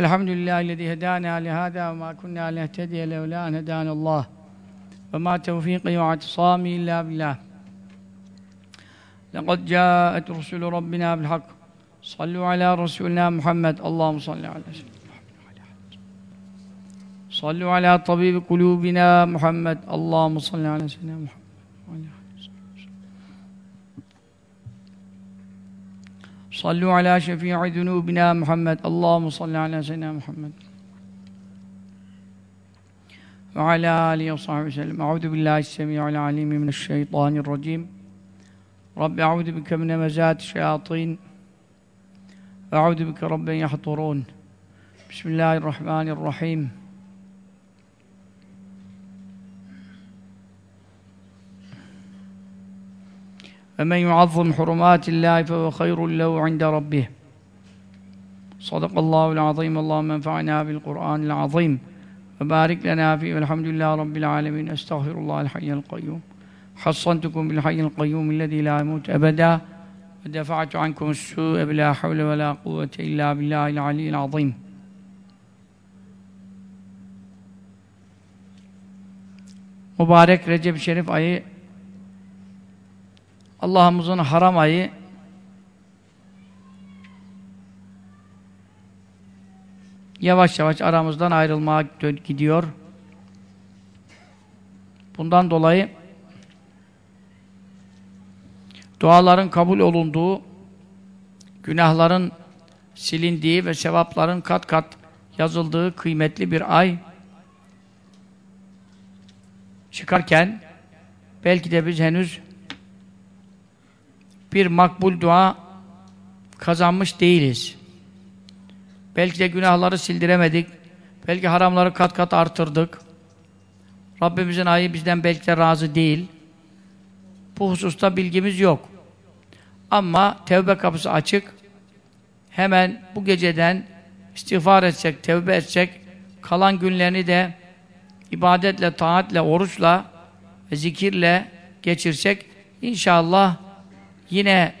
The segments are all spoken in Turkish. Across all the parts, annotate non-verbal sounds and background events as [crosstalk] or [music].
الحمد لله الذي هدانا لهذا وما كنا لنهتدي لولا أن هدانا الله. وما توفيقي واعتصامي إلا بالله. لقد جاءت رسل ربنا بالحق. صلوا على رسولنا محمد. اللهم صل على سيدنا محمد. صلوا على طبيب قلوبنا محمد. اللهم صل على سيدنا محمد. صلوا على شفيع ذنوبنا محمد. اللهم صل على سيدنا محمد. وعلى آله وصحبه وسلم. أعوذ بالله السميع العليم من الشيطان الرجيم. رب أعوذ بك من مزات الشياطين. وأعوذ بك رب يحضرون. بسم الله الرحمن الرحيم. فمن يعظم حرمات الله فهو خير له عند ربه. صدق الله العظيم. اللهم انفعنا بالقرآن العظيم. وبارك لنا فيه. والحمد لله رب العالمين. أستغفر الله الحي القيوم. حصنتكم بالحي القيوم الذي لا يموت أبدا. ودفعت عنكم السوء بلا حول ولا قوة إلا بالله العلي العظيم. Mübarek Recep Şerif ayı Allah'ımızın haram ayı yavaş yavaş aramızdan ayrılmaya gidiyor. Bundan dolayı duaların kabul olunduğu, günahların silindiği ve sevapların kat kat yazıldığı kıymetli bir ay çıkarken belki de biz henüz bir makbul dua kazanmış değiliz. Belki de günahları sildiremedik. Belki haramları kat kat artırdık. Rabbimizin ayı bizden belki de razı değil. Bu hususta bilgimiz yok. Ama tevbe kapısı açık. Hemen bu geceden istiğfar etsek, tevbe etsek, kalan günlerini de ibadetle, taatle, oruçla zikirle geçirsek inşallah yine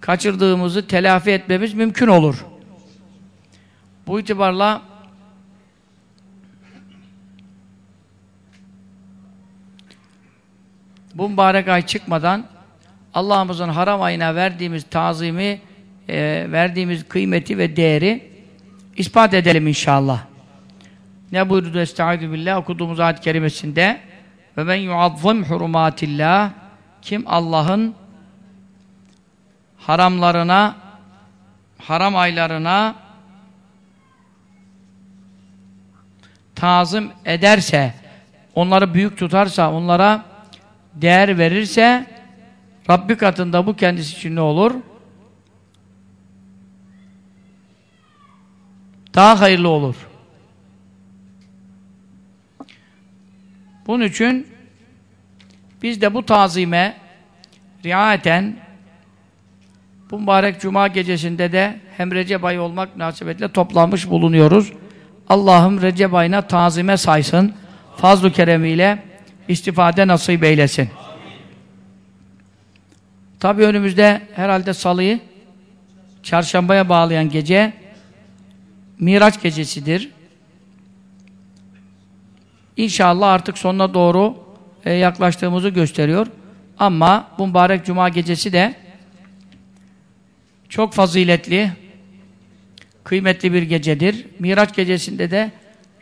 kaçırdığımızı telafi etmemiz mümkün olur. Bu itibarla bu mübarek ay çıkmadan Allah'ımızın haram ayına verdiğimiz tazimi, e, verdiğimiz kıymeti ve değeri ispat edelim inşallah. Ne buyurdu Estaizu billah okuduğumuz ayet kerimesinde ve men yuazzim hurumatillah kim Allah'ın haramlarına haram aylarına tazım ederse onları büyük tutarsa onlara değer verirse Rabbi katında bu kendisi için ne olur? Daha hayırlı olur. Bunun için biz de bu tazime riayeten bu mübarek cuma gecesinde de hem Recep ayı olmak nasibetle toplanmış bulunuyoruz. Allah'ım Recep ayına tazime saysın. Fazl-ı keremiyle istifade nasip eylesin. Tabi önümüzde herhalde salıyı çarşambaya bağlayan gece Miraç gecesidir. İnşallah artık sonuna doğru e, yaklaştığımızı gösteriyor. Ama bu mübarek cuma gecesi de çok faziletli, kıymetli bir gecedir. Miraç gecesinde de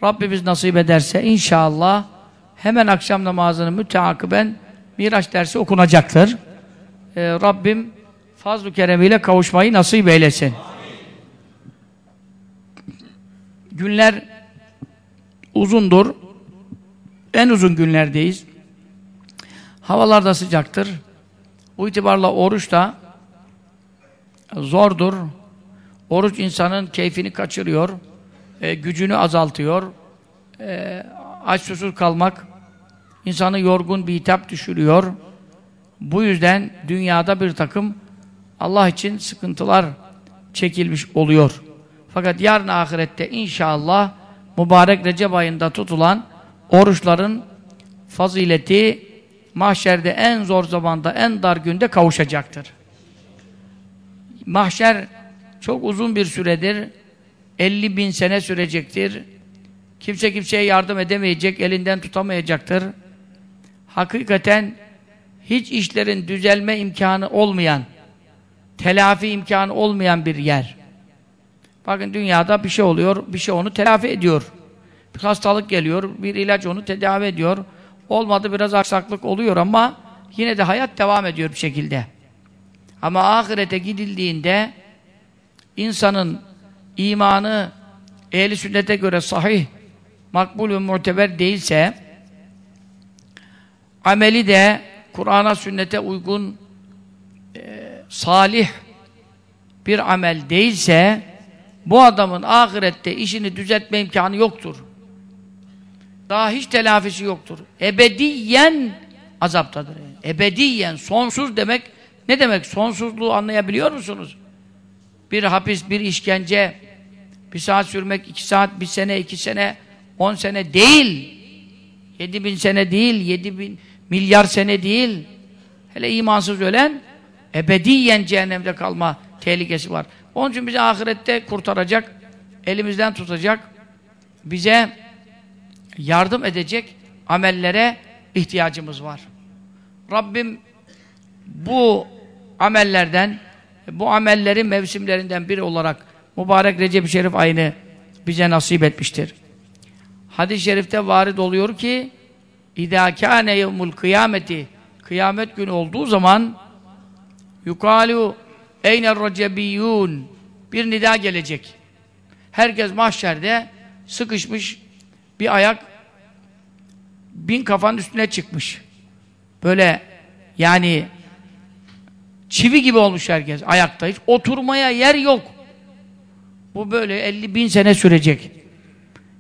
Rabbimiz nasip ederse inşallah hemen akşam namazını müteakiben Miraç dersi okunacaktır. Ee, Rabbim fazl-ı keremiyle kavuşmayı nasip eylesin. Günler uzundur. En uzun günlerdeyiz. Havalar da sıcaktır. Bu itibarla oruç da zordur. Oruç insanın keyfini kaçırıyor, e, gücünü azaltıyor. E, aç susuz kalmak insanı yorgun bir hitap düşürüyor. Bu yüzden dünyada bir takım Allah için sıkıntılar çekilmiş oluyor. Fakat yarın ahirette inşallah mübarek Recep ayında tutulan oruçların fazileti mahşerde en zor zamanda, en dar günde kavuşacaktır. Mahşer çok uzun bir süredir 50 bin sene sürecektir. Kimse kimseye yardım edemeyecek, elinden tutamayacaktır. Hakikaten hiç işlerin düzelme imkanı olmayan, telafi imkanı olmayan bir yer. Bakın dünyada bir şey oluyor, bir şey onu telafi ediyor. Bir hastalık geliyor, bir ilaç onu tedavi ediyor. Olmadı biraz aksaklık oluyor ama yine de hayat devam ediyor bir şekilde. Ama ahirete gidildiğinde insanın imanı ehli sünnete göre sahih, makbul ve muteber değilse ameli de Kur'an'a sünnete uygun e, salih bir amel değilse bu adamın ahirette işini düzeltme imkanı yoktur. Daha hiç telafisi yoktur. Ebediyen azaptadır. Ebediyen, sonsuz demek ne demek? Sonsuzluğu anlayabiliyor musunuz? Bir hapis, bir işkence, bir saat sürmek, iki saat, bir sene, iki sene, on sene değil. Yedi bin sene değil, yedi bin milyar sene değil. Hele imansız ölen ebediyen cehennemde kalma tehlikesi var. Onun için bizi ahirette kurtaracak, elimizden tutacak, bize yardım edecek amellere ihtiyacımız var. Rabbim bu amellerden, bu amellerin mevsimlerinden biri olarak mübarek Recep-i Şerif ayını bize nasip etmiştir. Hadis-i şerifte varid oluyor ki İzâ kâne yevmul kıyameti Kıyamet günü olduğu zaman yukalu eyner recebiyyûn bir nida gelecek. Herkes mahşerde sıkışmış bir ayak bin kafanın üstüne çıkmış. Böyle yani çivi gibi olmuş herkes ayakta. Hiç oturmaya yer yok. Bu böyle 50 bin sene sürecek.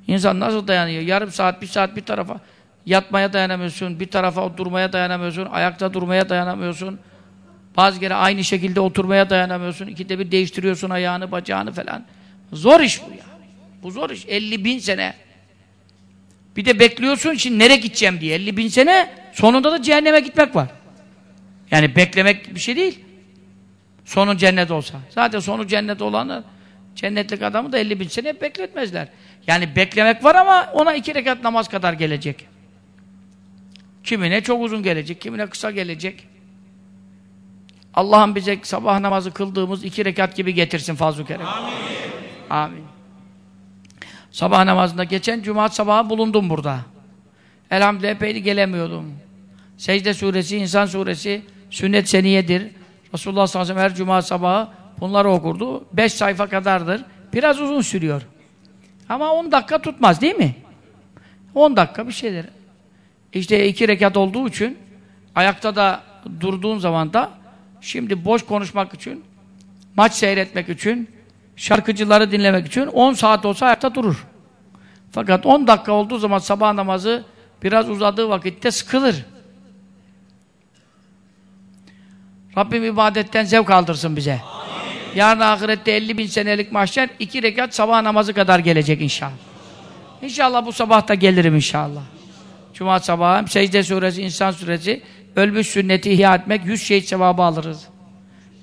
İnsan nasıl dayanıyor? Yarım saat, bir saat bir tarafa yatmaya dayanamıyorsun, bir tarafa oturmaya dayanamıyorsun, ayakta durmaya dayanamıyorsun. Bazı kere aynı şekilde oturmaya dayanamıyorsun. İkide bir değiştiriyorsun ayağını, bacağını falan. Zor iş bu ya. Bu zor iş. 50 bin sene. Bir de bekliyorsun şimdi nereye gideceğim diye. 50 bin sene sonunda da cehenneme gitmek var. Yani beklemek bir şey değil. Sonun cennet olsa. Zaten sonu cennet olanı cennetlik adamı da 50 bin sene bekletmezler. Yani beklemek var ama ona iki rekat namaz kadar gelecek. Kimine çok uzun gelecek, kimine kısa gelecek. Allah'ım bize sabah namazı kıldığımız iki rekat gibi getirsin fazl-ı kerem. Amin. Amin. Sabah namazında geçen cumat sabahı bulundum burada. Elhamdülillah epeyli gelemiyordum. Secde suresi, insan suresi, sünnet seniyedir. Resulullah sallallahu aleyhi ve sellem her cuma sabahı bunları okurdu. Beş sayfa kadardır. Biraz uzun sürüyor. Ama on dakika tutmaz değil mi? On dakika bir şeydir. İşte iki rekat olduğu için ayakta da durduğun zaman da şimdi boş konuşmak için maç seyretmek için şarkıcıları dinlemek için 10 saat olsa ayakta durur. Fakat 10 dakika olduğu zaman sabah namazı biraz uzadığı vakitte sıkılır. Rabbim ibadetten zevk aldırsın bize. Amin. Yarın ahirette 50 bin senelik mahşer iki rekat sabah namazı kadar gelecek inşallah. İnşallah bu sabah da gelirim inşallah. Cuma sabahı hem secde suresi, insan suresi, ölmüş sünneti ihya etmek, yüz şehit sevabı alırız.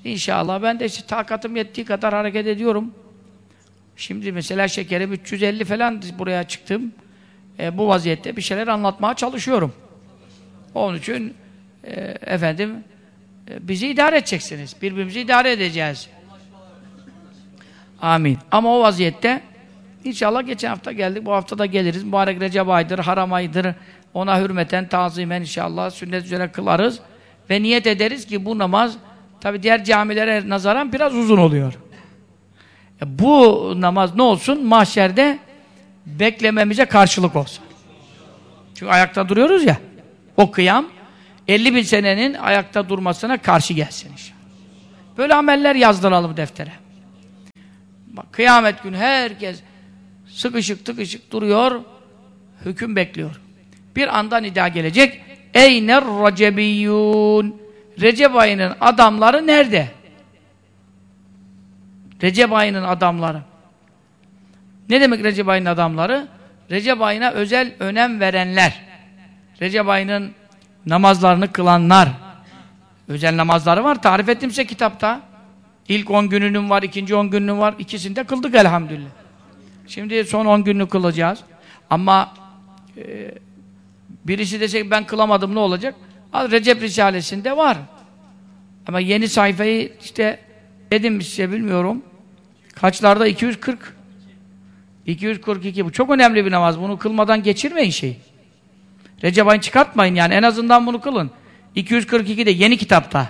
İnşallah ben de işte takatım yettiği kadar hareket ediyorum. Şimdi mesela şekerim 350 falan buraya çıktım. E, bu vaziyette bir şeyler anlatmaya çalışıyorum. Onun için e, efendim bizi idare edeceksiniz. Birbirimizi idare edeceğiz. Amin. Ama o vaziyette inşallah geçen hafta geldik. Bu hafta da geliriz. Mübarek Recep aydır, haram aydır. Ona hürmeten, tazimen inşallah sünnet üzere kılarız. Ve niyet ederiz ki bu namaz tabi diğer camilere nazaran biraz uzun oluyor. E bu namaz ne olsun? Mahşerde beklememize karşılık olsun. Çünkü ayakta duruyoruz ya. O kıyam 50 bin senenin ayakta durmasına karşı gelsin inşallah. Böyle ameller yazdıralım deftere. Bak, kıyamet günü herkes sıkışık tıkışık duruyor, hüküm bekliyor. Bir anda nida gelecek. Eyner racebiyyun. Recep ayının adamları nerede? Recep ayının adamları. Ne demek Recep ayının adamları? Recep ayına özel önem verenler. Recep ayının namazlarını kılanlar. Özel namazları var. Tarif ettim size kitapta. İlk on gününün var, ikinci on gününün var. İkisinde kıldık elhamdülillah. Şimdi son 10 günlük kılacağız. Ama e, birisi dese ben kılamadım ne olacak? Recep Risalesi'nde var. Ama yeni sayfayı işte dedim size bilmiyorum. Kaçlarda? 240. 242. Bu çok önemli bir namaz. Bunu kılmadan geçirmeyin şeyi. Recep ayını çıkartmayın yani. En azından bunu kılın. 242 de yeni kitapta.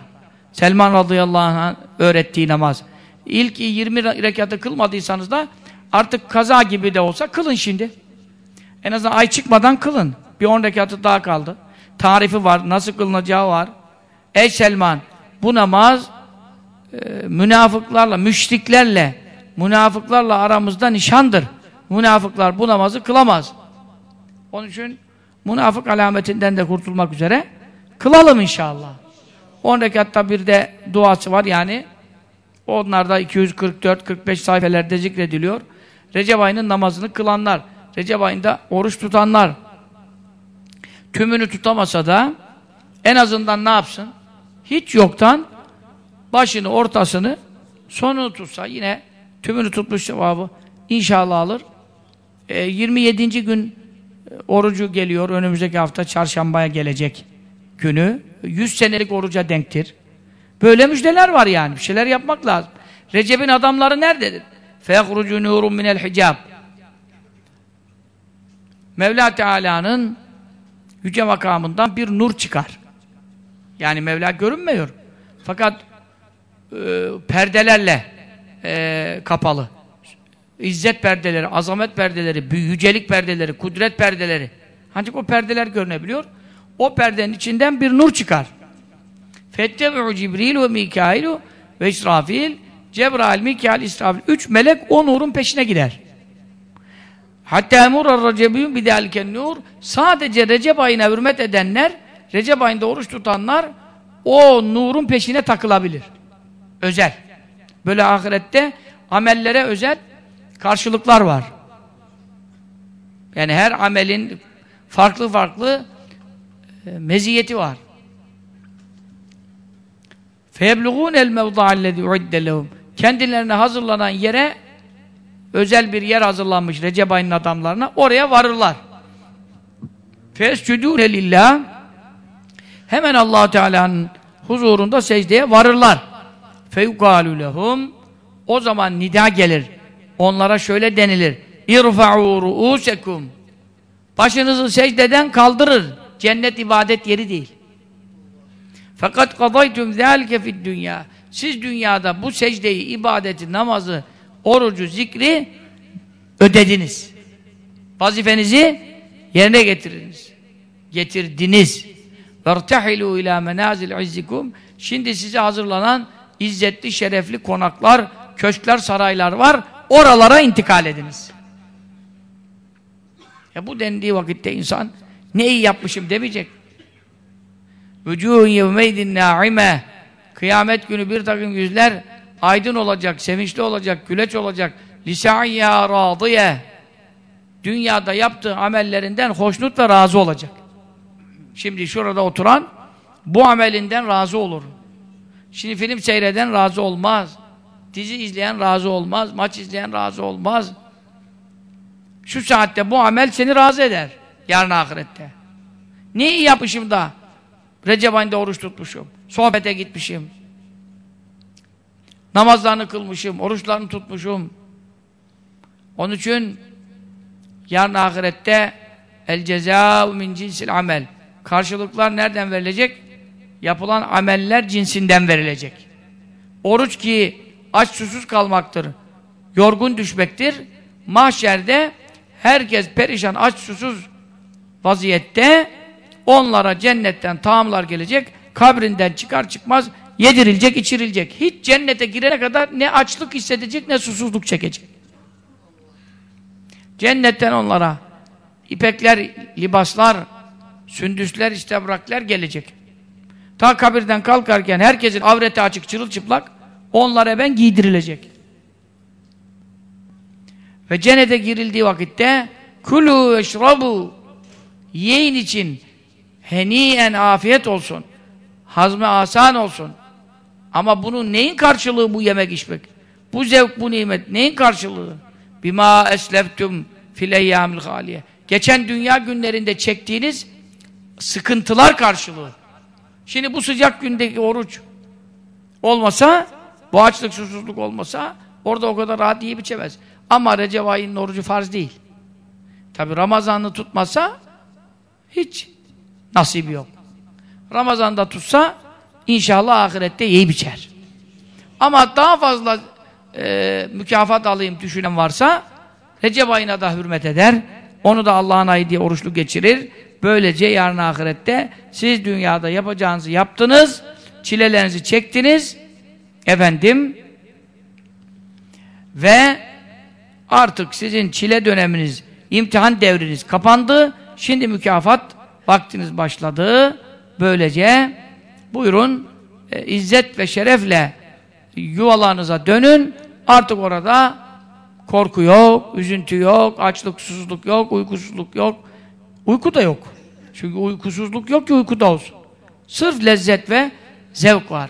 Selman radıyallahu anh öğrettiği namaz. İlk 20 rekatı kılmadıysanız da artık kaza gibi de olsa kılın şimdi. En azından ay çıkmadan kılın. Bir 10 rekatı daha kaldı. Tarifi var, nasıl kılınacağı var. Ey Selman, bu namaz e, münafıklarla, müşriklerle, münafıklarla aramızda nişandır. Münafıklar bu namazı kılamaz. Onun için münafık alametinden de kurtulmak üzere kılalım inşallah. 10 rekatta bir de duası var yani onlarda 244-45 sayfelerde zikrediliyor. Recep ayının namazını kılanlar, Recep ayında oruç tutanlar tümünü tutamasa da en azından ne yapsın? Hiç yoktan başını, ortasını, sonunu tutsa yine tümünü tutmuş cevabı inşallah alır. E, 27. gün orucu geliyor. Önümüzdeki hafta çarşambaya gelecek günü. 100 senelik oruca denktir. Böyle müjdeler var yani. Bir şeyler yapmak lazım. Recep'in adamları nerededir? فَيَخْرُجُ نُورٌ مِنَ الْحِجَابِ Mevla Teala'nın yüce makamından bir nur çıkar. Yani Mevla görünmüyor. Fakat e, perdelerle e, kapalı. İzzet perdeleri, azamet perdeleri, yücelik perdeleri, kudret perdeleri. Ancak o perdeler görünebiliyor. O perdenin içinden bir nur çıkar. Fettebu'u Cibril ve Mikail ve İsrafil Cebrail, Mikail, İsrafil. Üç melek o nurun peşine gider. Hatta emurar Recepiyun bidâliken nur. Sadece Recep ayına hürmet edenler, Recep ayında oruç tutanlar o nurun peşine takılabilir. Özel. Böyle ahirette amellere özel karşılıklar var. Yani her amelin farklı farklı e, meziyeti var. فَيَبْلُغُونَ الْمَوْضَعَ الَّذِي اُعِدَّ لَهُمْ Kendilerine hazırlanan yere özel bir yer hazırlanmış Recep ayının adamlarına. Oraya varırlar. فَيَسْجُدُونَ لِلّٰهِ Hemen allah Teala'nın huzurunda secdeye varırlar. فَيُقَالُ لَهُمْ O zaman nida gelir. onlara şöyle denilir. İrfa'u ru'usekum. Başınızı secdeden kaldırır. Cennet ibadet yeri değil. Fakat kadaytum zâlike fid dünya. Siz dünyada bu secdeyi, ibadeti, namazı, orucu, zikri ödediniz. Vazifenizi yerine getiriniz. Getirdiniz. Vertahilu ila menazil izzikum. Şimdi size hazırlanan izzetli, şerefli konaklar, köşkler, saraylar var. Oralara intikal ediniz. Ya bu dendiği vakitte insan ne iyi yapmışım demeyecek. Vücuhun yevmeydin nâime Kıyamet günü bir takım yüzler aydın olacak, sevinçli olacak, güleç olacak. Lisâiyâ râdiye Dünyada yaptığı amellerinden hoşnut ve razı olacak. Şimdi şurada oturan bu amelinden razı olur. Şimdi film seyreden razı olmaz. Dizi izleyen razı olmaz. Maç izleyen razı olmaz. Şu saatte bu amel seni razı eder. Yarın ahirette. Ne iyi yapmışım da Recep ayında oruç tutmuşum. Sohbete gitmişim. Namazlarını kılmışım. Oruçlarını tutmuşum. Onun için yarın ahirette el cezâ min cinsil amel. Karşılıklar nereden verilecek? Yapılan ameller cinsinden verilecek. Oruç ki aç susuz kalmaktır. Yorgun düşmektir. Mahşerde herkes perişan aç susuz vaziyette onlara cennetten taamlar gelecek. Kabrinden çıkar çıkmaz yedirilecek, içirilecek. Hiç cennete girene kadar ne açlık hissedecek ne susuzluk çekecek. Cennetten onlara ipekler, libaslar, sündüsler, istebrakler gelecek. Ta kabirden kalkarken herkesin avreti açık, çırılçıplak onlara ben giydirilecek. Ve cennete girildiği vakitte kulu eşrabu yiyin için heniyen afiyet olsun. Hazme asan olsun. Ama bunun neyin karşılığı bu yemek içmek? Bu zevk, bu nimet neyin karşılığı? bima esleftum fil eyyamil haliye. Geçen dünya günlerinde çektiğiniz sıkıntılar karşılığı. Şimdi bu sıcak gündeki oruç olmasa, bu açlık susuzluk olmasa orada o kadar rahat yiyip içemez. Ama Recep ayının orucu farz değil. Tabi Ramazan'ı tutmasa hiç nasibi yok. Ramazan'da tutsa inşallah ahirette yiyip içer. Ama daha fazla e, mükafat alayım düşünen varsa Recep ayına da hürmet eder. Onu da Allah'ın ayı diye oruçlu geçirir. Böylece yarın ahirette siz dünyada yapacağınızı yaptınız, çilelerinizi çektiniz. Efendim ve artık sizin çile döneminiz, imtihan devriniz kapandı. Şimdi mükafat vaktiniz başladı. Böylece buyurun e, izzet ve şerefle yuvalarınıza dönün. Artık orada korku yok, üzüntü yok, açlık, susuzluk yok, uykusuzluk yok. Uyku da yok. Çünkü uykusuzluk yok ki uyku da olsun. Sırf lezzet ve zevk var.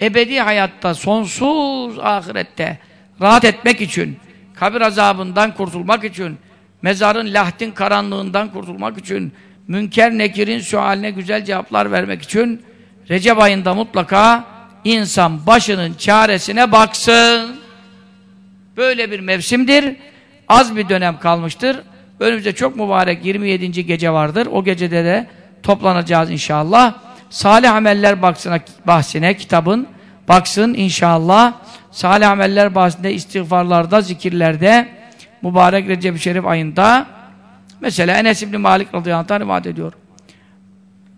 Ebedi hayatta, sonsuz ahirette rahat etmek için, kabir azabından kurtulmak için, mezarın lahtin karanlığından kurtulmak için, münker nekirin sualine güzel cevaplar vermek için Recep ayında mutlaka insan başının çaresine baksın. Böyle bir mevsimdir. Az bir dönem kalmıştır. Önümüzde çok mübarek 27. gece vardır. O gecede de toplanacağız inşallah. Salih ameller baksına, bahsine kitabın baksın inşallah. Salih ameller bahsinde istiğfarlarda, zikirlerde mübarek Recep-i Şerif ayında mesela Enes İbni Malik radıyallahu anh rivayet ediyor.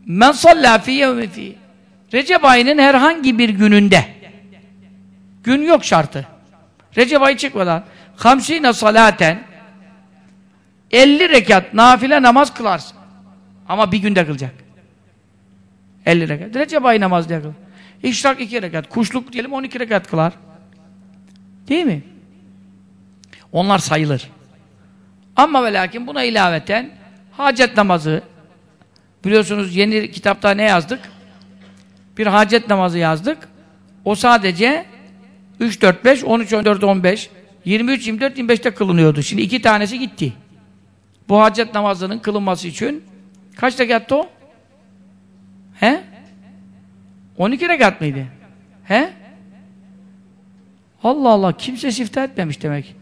Men sallâ fî yevmi fî Recep ayının herhangi bir gününde gün yok şartı. Recep ayı çıkmadan hamsine salaten 50 rekat nafile namaz kılarsın. Ama bir günde kılacak. 50 rekat. Recep ayı namaz diye kıl. İşrak 2 rekat. Kuşluk diyelim 12 rekat kılar. Değil mi? Onlar sayılır. Ama ve lakin buna ilaveten hacet namazı biliyorsunuz yeni kitapta ne yazdık? Bir hacet namazı yazdık. O sadece 3, 4, 5, 13, 14, 15 23, 24, 25'te kılınıyordu. Şimdi iki tanesi gitti. Bu hacet namazının kılınması için kaç rekattı o? He? 12 rekat mıydı? He? Allah Allah kimse sifte etmemiş demek.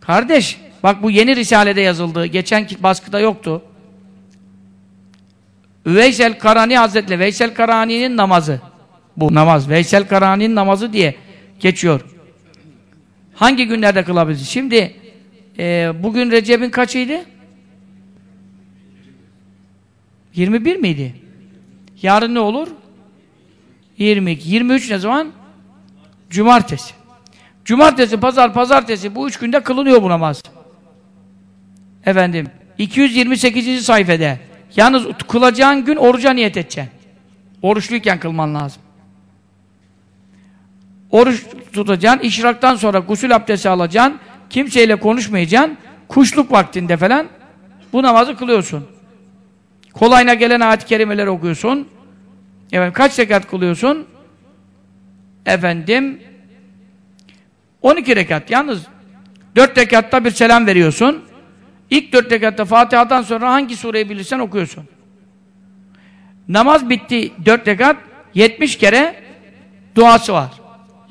Kardeş bak bu yeni risalede yazıldı. Geçen baskıda yoktu. Veysel Karani Hazretleri Veysel Karani'nin namazı. Bu namaz Veysel Karani'nin namazı diye geçiyor. Hangi günlerde kılabiliriz? Şimdi e, bugün Recep'in kaçıydı? 21 miydi? Yarın ne olur? 22. 23 ne zaman? Cumartesi. Cumartesi, pazar, pazartesi bu üç günde kılınıyor bu namaz. Efendim 228. sayfede yalnız kılacağın gün oruca niyet edeceksin. Oruçluyken kılman lazım. Oruç tutacaksın, işraktan sonra gusül abdesti alacaksın, kimseyle konuşmayacaksın, kuşluk vaktinde falan bu namazı kılıyorsun. Kolayına gelen ayet-i kerimeleri okuyorsun. Efendim, kaç rekat kılıyorsun? Efendim 12 rekat. Yalnız 4 rekatta bir selam veriyorsun. İlk 4 rekatta Fatiha'dan sonra hangi sureyi bilirsen okuyorsun. Namaz bitti 4 rekat 70 kere duası var.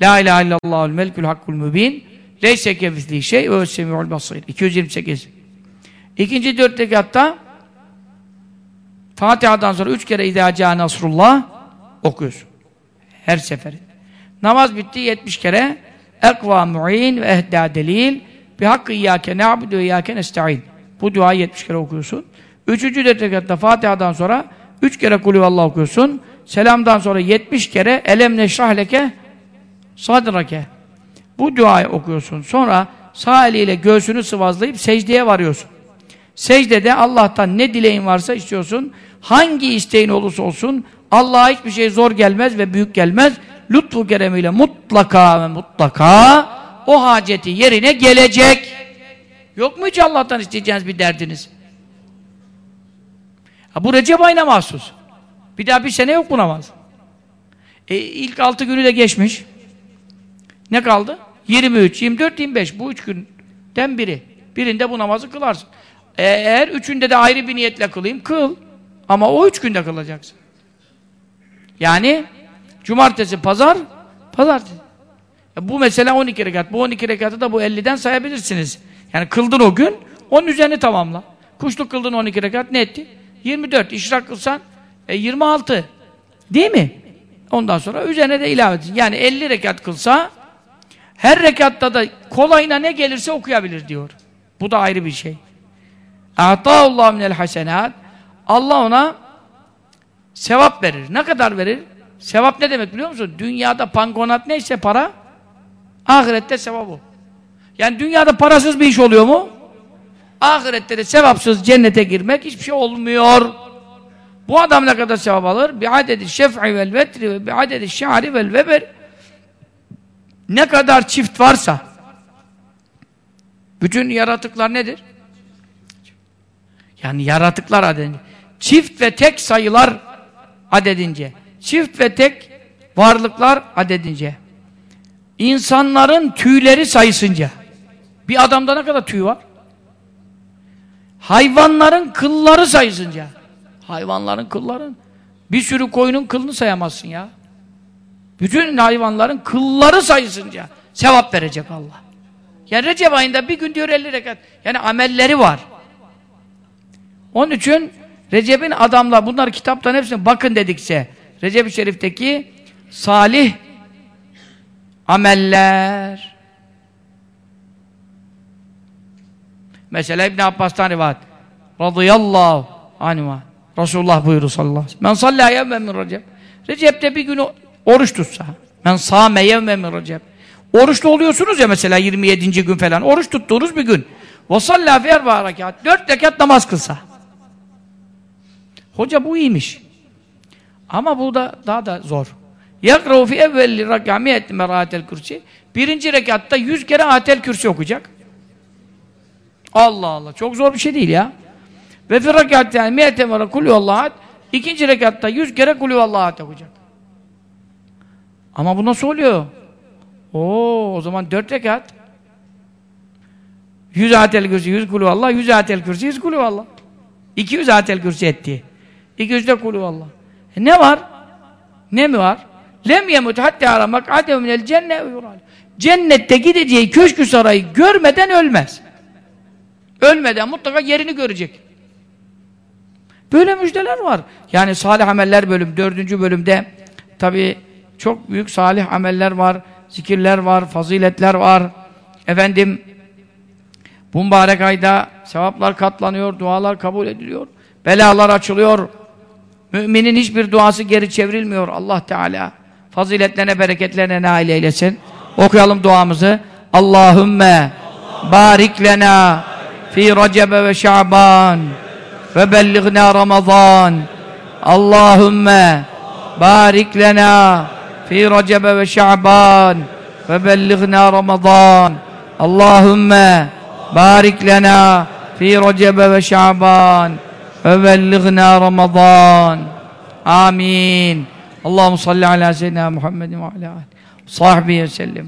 La ilahe illallahul melikul hakkul mübin leyse kefisli şey ve semi'ul basir. 228. İkinci 4 rekatta Fatiha'dan sonra üç kere İdâ Nasrullah okuyorsun. Her seferinde. Namaz bitti 70 kere ekva mu'in ve ehda delil bi hakkı iyyâke na'budu ve iyyâke nesta'in. Bu duayı 70 kere okuyorsun. Üçüncü rekatta Fatiha'dan sonra üç kere kulüvallah okuyorsun. Selamdan sonra 70 kere elem neşrah leke sadrake. Bu duayı okuyorsun. Sonra sağ eliyle göğsünü sıvazlayıp secdeye varıyorsun. Secdede Allah'tan ne dileğin varsa istiyorsun. Hangi isteğin olursa olsun Allah'a hiçbir şey zor gelmez ve büyük gelmez. Lütfu keremiyle mutlaka ve mutlaka o haceti yerine gelecek. Yok mu hiç Allah'tan isteyeceğiniz bir derdiniz? Ha, bu Recep ayına mahsus. Bir daha bir sene yok bu namaz. E, ilk altı günü de geçmiş. Ne kaldı? 23, 24, 25. Bu üç günden biri. Birinde bu namazı kılarsın. Eğer üçünde de ayrı bir niyetle kılayım, kıl. Ama o üç günde kılacaksın. Yani cumartesi, pazar, pazartesi. E, bu mesela 12 rekat. Bu 12 rekatı da bu 50'den sayabilirsiniz. Yani kıldın o gün, onun üzerine tamamla. Kuşluk kıldın 12 rekat ne etti? 24. İşrak kılsan e, 26. Değil mi? Ondan sonra üzerine de ilave edin. Yani 50 rekat kılsa her rekatta da kolayına ne gelirse okuyabilir diyor. Bu da ayrı bir şey. Ata'ullah minel hasenat Allah ona sevap verir. Ne kadar verir? Sevap ne demek biliyor musun? Dünyada pankonat neyse para ahirette sevap o. Yani dünyada parasız bir iş oluyor mu? Ahirette de sevapsız cennete girmek hiçbir şey olmuyor. Bu adam ne kadar sevap alır? Bi adedi şef'i vel vetri ve bi adedi şa'ri vel veber ne kadar çift varsa bütün yaratıklar nedir? Yani yaratıklar adedince çift ve tek sayılar adedince çift ve tek varlıklar adedince insanların tüyleri sayısınca bir adamda ne kadar tüy var? Hayvanların kılları sayısınca hayvanların kılların bir sürü koyunun kılını sayamazsın ya bütün hayvanların kılları sayısınca sevap verecek Allah. Yani Recep ayında bir gün diyor 50 rekat. Yani amelleri var. Onun için Recep'in adamlar, bunlar kitaptan hepsine bakın dedikse, Recep-i Şerif'teki salih ameller. Mesela İbn Abbas'tan rivayet. Radıyallahu anhu. Resulullah buyurdu sallallahu aleyhi ve sellem. Men yevmen min Recep. Recep'te bir gün Oruç tutsa. Men sâme yevme min recep. Oruçlu oluyorsunuz ya mesela 27. gün falan. Oruç tuttuğunuz bir gün. Ve sallâ fi erba rekat. Dört rekat namaz kılsa. Hoca bu iyiymiş. Ama bu da daha da zor. Fi evvelli rakâ miyetli merâtel kürsi. Birinci rekatta yüz kere atel kürsi okuyacak. Allah Allah. Çok zor bir şey değil ya. Ve fi rekâtte yani miyete mera kulü Allah'at. İkinci rekatta yüz kere kulü Allah'at okuyacak. Ama bu nasıl oluyor? Oo, o zaman dört rekat. Yüz atel kürsi, yüz kulü Allah, yüz atel kürsi, yüz kulü Allah. İki yüz atel kürsi etti. İki yüz de kulü Allah. E ne var? Ne mi var? Lem yemut hatta aramak adev minel cennet Cennette gideceği köşkü sarayı görmeden ölmez. Ölmeden mutlaka yerini görecek. Böyle müjdeler var. Yani salih ameller bölüm, dördüncü bölümde tabi çok büyük salih ameller var, zikirler var, faziletler var. Efendim, bu mübarek ayda sevaplar katlanıyor, dualar kabul ediliyor, belalar açılıyor. Müminin hiçbir duası geri çevrilmiyor Allah Teala. Faziletlerine, bereketlerine nail eylesin. Okuyalım duamızı. Allahümme barik lena fi Recebe ve Şaban ve belligna Ramazan. Allahümme barik lena fi Recebe ve Şaban ve belligna Ramazan. Allahümme barik lena fi Recebe ve Şaban. فبلغنا رمضان آمين اللهم صل على سيدنا Muhammed ve ala sahbihi ve sellem.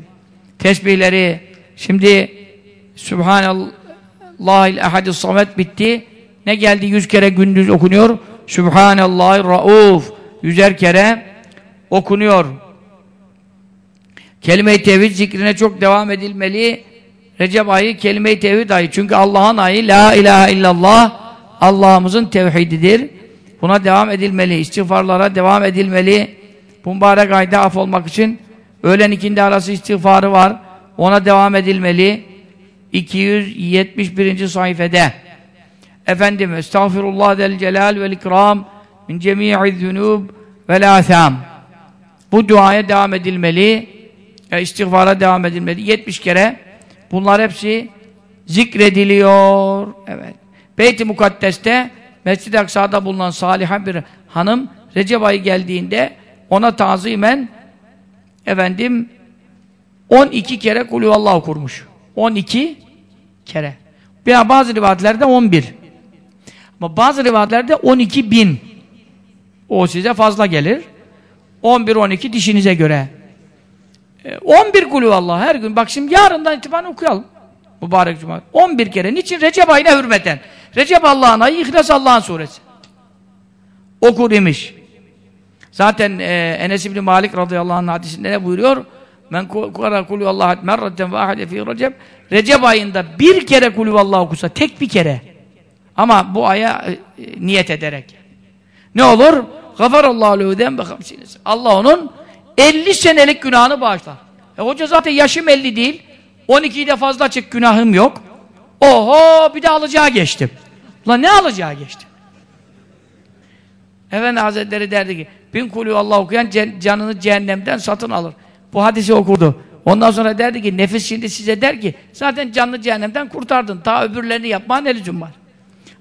Tesbihleri şimdi Subhanallahil ehadü samet bitti. Ne geldi? Yüz kere gündüz okunuyor. Subhanallahir rauf. Yüzer kere okunuyor. Kelime-i Tevhid zikrine çok devam edilmeli. Recep ayı kelime-i tevhid ayı. Çünkü Allah'ın ayı la ilahe illallah Allah'ımızın tevhididir. Buna devam edilmeli. İstiğfarlara devam edilmeli. Bu mübarek ayda af olmak için öğlen ikindi arası istiğfarı var. Ona devam edilmeli. 271. sayfede Efendim Estağfirullah del celal vel ikram min cemi'i zunub vel atham bu duaya devam edilmeli e, devam edilmeli 70 kere bunlar hepsi zikrediliyor evet Beyt-i Mukaddes'te Mescid-i Aksa'da bulunan saliha bir hanım Recep ayı geldiğinde ona tazimen efendim 12 kere kulüvallah okurmuş 12 kere veya bazı rivayetlerde 11 ama bazı rivayetlerde 12 bin o size fazla gelir 11-12 dişinize göre E, 11 kulü Allah her gün. Bak şimdi yarından itibaren okuyalım. Mübarek Cuma. 11 kere. Niçin? Recep ayına hürmeten. Recep Allah'ın ayı, İhlas Allah'ın suresi. Okur imiş. Zaten e, Enes İbni Malik radıyallahu anh hadisinde ne buyuruyor? Men kura kulü Allah merraten ve ahade fi recep. Recep ayında bir kere kulü Allah okusa, tek bir kere. Ama bu aya e, niyet ederek. Ne olur? Gafarallahu lehu'den be Allah onun 50 senelik günahını bağışlar. E hoca zaten yaşım 50 değil. 12'yi de fazla çık günahım yok. Oho bir de alacağı geçtim. Ulan ne alacağı geçtim? Efendi Hazretleri derdi ki bin kulü Allah okuyan canını cehennemden satın alır. Bu hadisi okurdu. Ondan sonra derdi ki nefis şimdi size der ki zaten canını cehennemden kurtardın. Ta öbürlerini yapma ne lüzum var.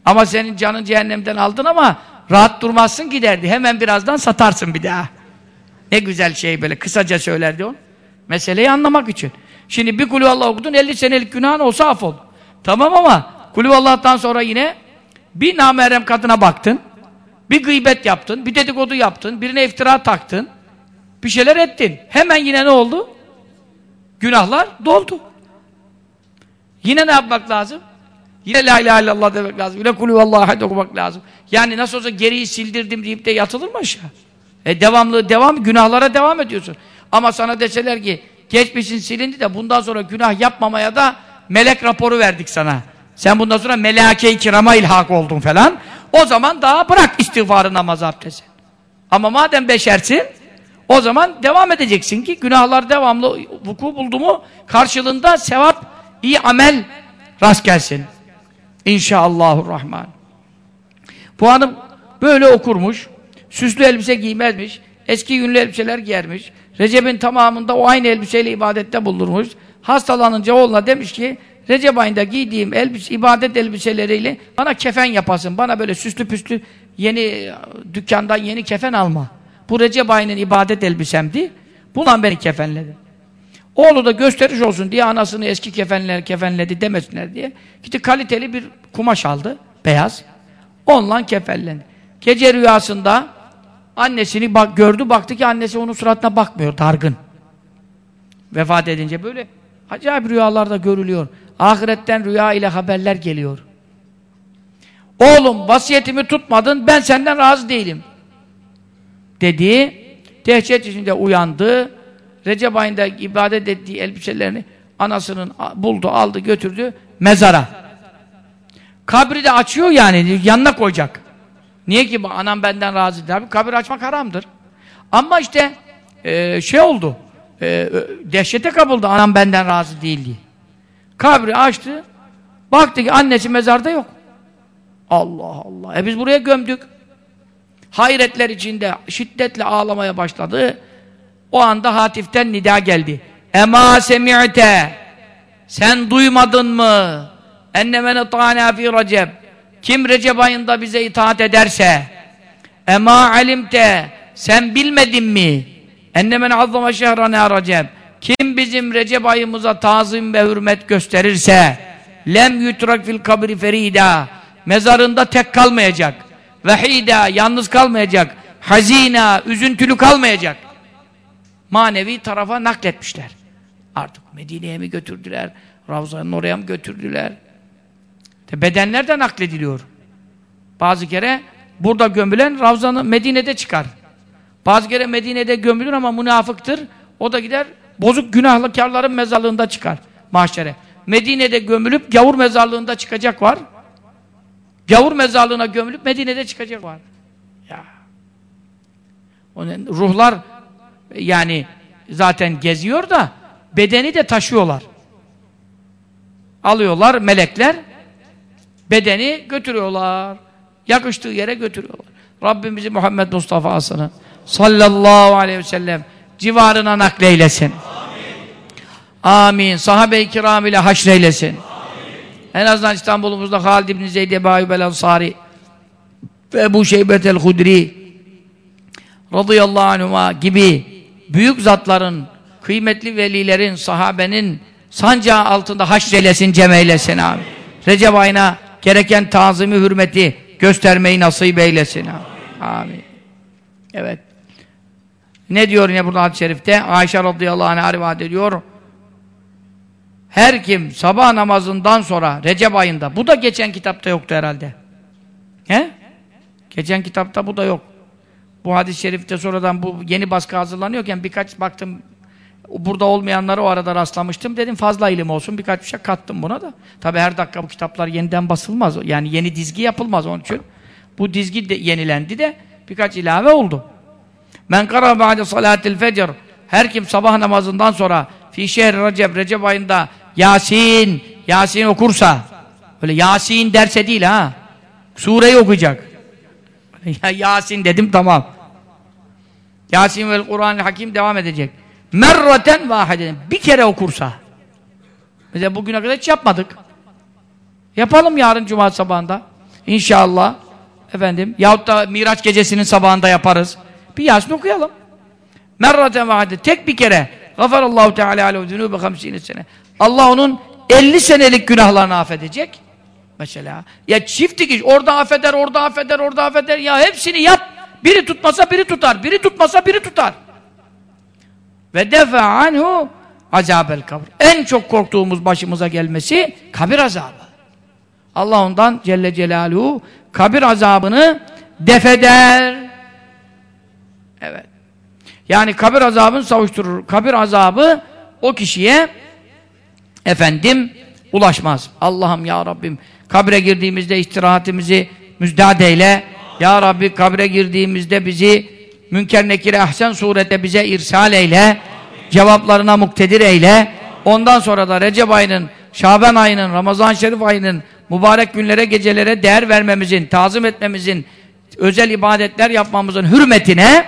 Ama senin canın cehennemden aldın ama rahat durmazsın ki derdi. Hemen birazdan satarsın bir daha. Ne güzel şey böyle kısaca söylerdi o. Meseleyi anlamak için. Şimdi bir kulü Allah okudun 50 senelik günahın olsa afol. Tamam ama kulü Allah'tan sonra yine bir namerem kadına baktın. Bir gıybet yaptın, bir dedikodu yaptın, birine iftira taktın. Bir şeyler ettin. Hemen yine ne oldu? Günahlar doldu. Yine ne yapmak lazım? Yine la ilahe illallah demek lazım. Yine kulü vallahi okumak lazım. Yani nasıl olsa geriyi sildirdim deyip de yatılır mı aşağı? E devamlı devam, günahlara devam ediyorsun. Ama sana deseler ki geçmişin silindi de bundan sonra günah yapmamaya da melek raporu verdik sana. Sen bundan sonra melake-i kirama ilhak oldun falan. O zaman daha bırak istiğfarı namaz abdesti. Ama madem beşersin o zaman devam edeceksin ki günahlar devamlı vuku buldu mu karşılığında sevap, iyi amel rast gelsin. İnşallahurrahman. Bu hanım böyle okurmuş. Süslü elbise giymezmiş. Eski yünlü elbiseler giyermiş. Recep'in tamamında o aynı elbiseyle ibadette bulunmuş. Hastalanınca oğluna demiş ki Recep ayında giydiğim elbise, ibadet elbiseleriyle bana kefen yapasın. Bana böyle süslü püslü yeni dükkandan yeni kefen alma. Bu Recep ayının ibadet elbisemdi. Bundan beni kefenledi. Oğlu da gösteriş olsun diye anasını eski kefenler kefenledi demesinler diye. Gitti kaliteli bir kumaş aldı. Beyaz. Onunla kefenlendi. Gece rüyasında annesini bak, gördü baktı ki annesi onun suratına bakmıyor. Dargın. Vefat edince böyle acayip rüyalarda görülüyor. Ahiretten rüya ile haberler geliyor. Oğlum vasiyetimi tutmadın ben senden razı değilim. Dedi. Dehşet içinde uyandı. Recep ayında ibadet ettiği elbiselerini anasının buldu, aldı, götürdü mezara. Kabri de açıyor yani yanına koyacak. Niye ki anam benden razı değil? Kabir açmak haramdır. Ama işte e, şey oldu. E, dehşete kapıldı anam benden razı değil diye. Kabri açtı. Baktı ki annesi mezarda yok. Allah Allah. E biz buraya gömdük. Hayretler içinde şiddetle ağlamaya başladı. O anda hatiften nida geldi. Ema semi'te sen duymadın mı? Ennemene ta'na fi recep kim Recep ayında bize itaat ederse ema alimte sen bilmedin mi? Ennemen azzama şehrana recep kim bizim Recep ayımıza tazim ve hürmet gösterirse lem yutrak fil kabri ferida mezarında tek kalmayacak vehida yalnız kalmayacak hazina üzüntülü kalmayacak. Manevi tarafa nakletmişler. Artık Medine'ye mi götürdüler Ravza'nın oraya mı götürdüler? Bedenler de naklediliyor. Bazı kere burada gömülen Ravza'nın Medine'de çıkar. Bazı kere Medine'de gömülür ama münafıktır. O da gider bozuk günahlıkarların mezarlığında çıkar mahşere. Medine'de gömülüp gavur mezarlığında çıkacak var. Gavur mezarlığına gömülüp Medine'de çıkacak var. Ya. Onun ruhlar yani zaten geziyor da bedeni de taşıyorlar. Alıyorlar melekler bedeni götürüyorlar. Yakıştığı yere götürüyorlar. Rabbimizi Muhammed Mustafa'sını sallallahu aleyhi ve sellem civarına nakleylesin. Amin. Sahabe-i kiram ile haşreylesin. Amin. En azından İstanbul'umuzda Halid İbni Zeyd Ebu Ayyub Ansari ve Ebu Şeybet el-Hudri radıyallahu anhuma gibi büyük zatların, kıymetli velilerin, sahabenin sancağı altında haşreylesin, cemeylesin. Amin. Recep ayına gereken tazimi, hürmeti göstermeyi nasip eylesin. Amin. Amin. Evet. Ne diyor yine burada hadis-i şerifte? Ayşe radıyallahu anh'a rivayet ediyor. Her kim sabah namazından sonra Recep ayında, bu da geçen kitapta yoktu herhalde. He? Geçen kitapta bu da yok. Bu hadis-i şerifte sonradan bu yeni baskı hazırlanıyorken birkaç baktım burada olmayanları o arada rastlamıştım. Dedim fazla ilim olsun birkaç bir şey kattım buna da. Tabi her dakika bu kitaplar yeniden basılmaz. Yani yeni dizgi yapılmaz onun için. Bu dizgi de yenilendi de birkaç ilave oldu. Men kara ba'de salatil fecr her kim sabah namazından sonra fi şehri Recep, Recep ayında Yasin, Yasin okursa öyle Yasin derse değil ha sureyi okuyacak. [laughs] Ya Yasin dedim tamam. Yasin ve Kur'an-ı Hakim devam edecek. Merraten vahiden bir kere okursa. Mesela bugüne kadar hiç yapmadık. Yapalım yarın Cuma sabahında. İnşallah efendim yahut da Miraç gecesinin sabahında yaparız. Bir Yasin okuyalım. Merraten vahide tek bir kere. Gafarallahu teala alehu zunube hamsine sene Allah onun 50 senelik günahlarını affedecek. Mesela ya çift dikiş orada affeder orada affeder orada affeder. Ya hepsini yap biri tutmasa biri tutar biri tutmasa biri tutar. Ve defa anhu azabel kabr. En çok korktuğumuz başımıza gelmesi kabir azabı. Allah ondan Celle Celaluhu kabir azabını defeder evet. Yani kabir azabını savuşturur. Kabir azabı o kişiye efendim ulaşmaz. Allah'ım ya Rabbim kabre girdiğimizde istirahatimizi müjdat eyle. Ya Rabbi kabre girdiğimizde bizi münker nekire ahsen surette bize irsal eyle. Cevaplarına muktedir eyle. Ondan sonra da Recep ayının, Şaban ayının, Ramazan Şerif ayının mübarek günlere, gecelere değer vermemizin, tazım etmemizin, özel ibadetler yapmamızın hürmetine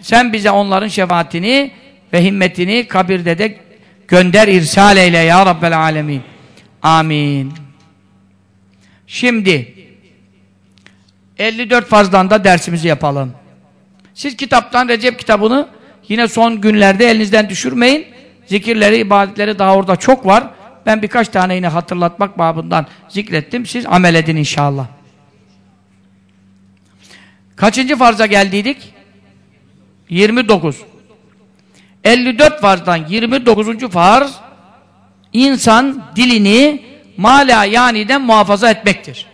sen bize onların şefaatini ve himmetini kabirde de gönder, irsal eyle ya Rabbel alemin. Amin. Şimdi 54 farzdan da dersimizi yapalım. Siz kitaptan Recep kitabını yine son günlerde elinizden düşürmeyin. Zikirleri, ibadetleri daha orada çok var. Ben birkaç tane yine hatırlatmak babından zikrettim. Siz amel edin inşallah. Kaçıncı farza geldiydik? 29. 54 farzdan 29. farz insan dilini mala yaniden muhafaza etmektir.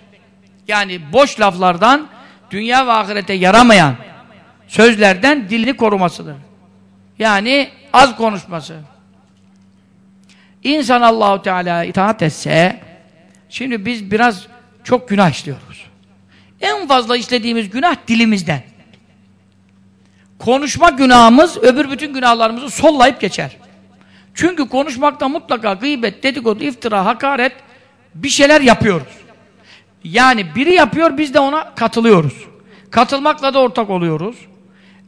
Yani boş laflardan dünya ve ahirete yaramayan sözlerden dilini korumasıdır. Yani az konuşması. İnsan Allahu Teala itaat etse şimdi biz biraz çok günah işliyoruz. En fazla işlediğimiz günah dilimizden. Konuşma günahımız öbür bütün günahlarımızı sollayıp geçer. Çünkü konuşmakta mutlaka gıybet, dedikodu, iftira, hakaret bir şeyler yapıyoruz. Yani biri yapıyor biz de ona katılıyoruz. Katılmakla da ortak oluyoruz.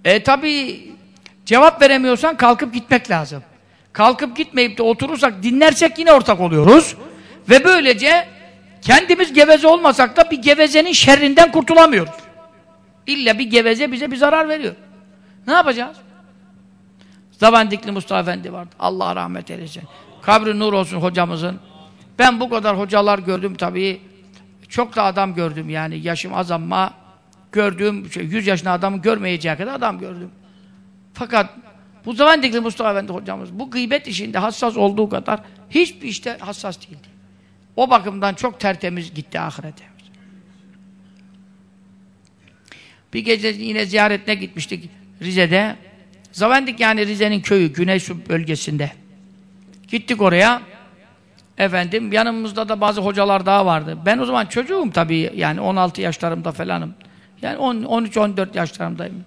E tabi cevap veremiyorsan kalkıp gitmek lazım. Kalkıp gitmeyip de oturursak dinlersek yine ortak oluyoruz. Ve böylece kendimiz geveze olmasak da bir gevezenin şerrinden kurtulamıyoruz. İlla bir geveze bize bir zarar veriyor. Ne yapacağız? Zavendikli Mustafa Efendi vardı. Allah rahmet eylesin. Kabri nur olsun hocamızın. Ben bu kadar hocalar gördüm tabii. Çok da adam gördüm yani. Yaşım az ama gördüğüm, şey, 100 yaşında adamı görmeyeceği kadar adam gördüm. Fakat bu Zavendikli Mustafa Efendi hocamız bu gıybet işinde hassas olduğu kadar hiçbir işte hassas değildi. O bakımdan çok tertemiz gitti ahirete. Bir gece yine ziyaretine gitmiştik. Rize'de. Zavendik yani Rize'nin köyü, Güneysu bölgesinde. Gittik oraya. Efendim yanımızda da bazı hocalar daha vardı. Ben o zaman çocuğum tabii yani 16 yaşlarımda falanım. Yani 13-14 yaşlarımdayım.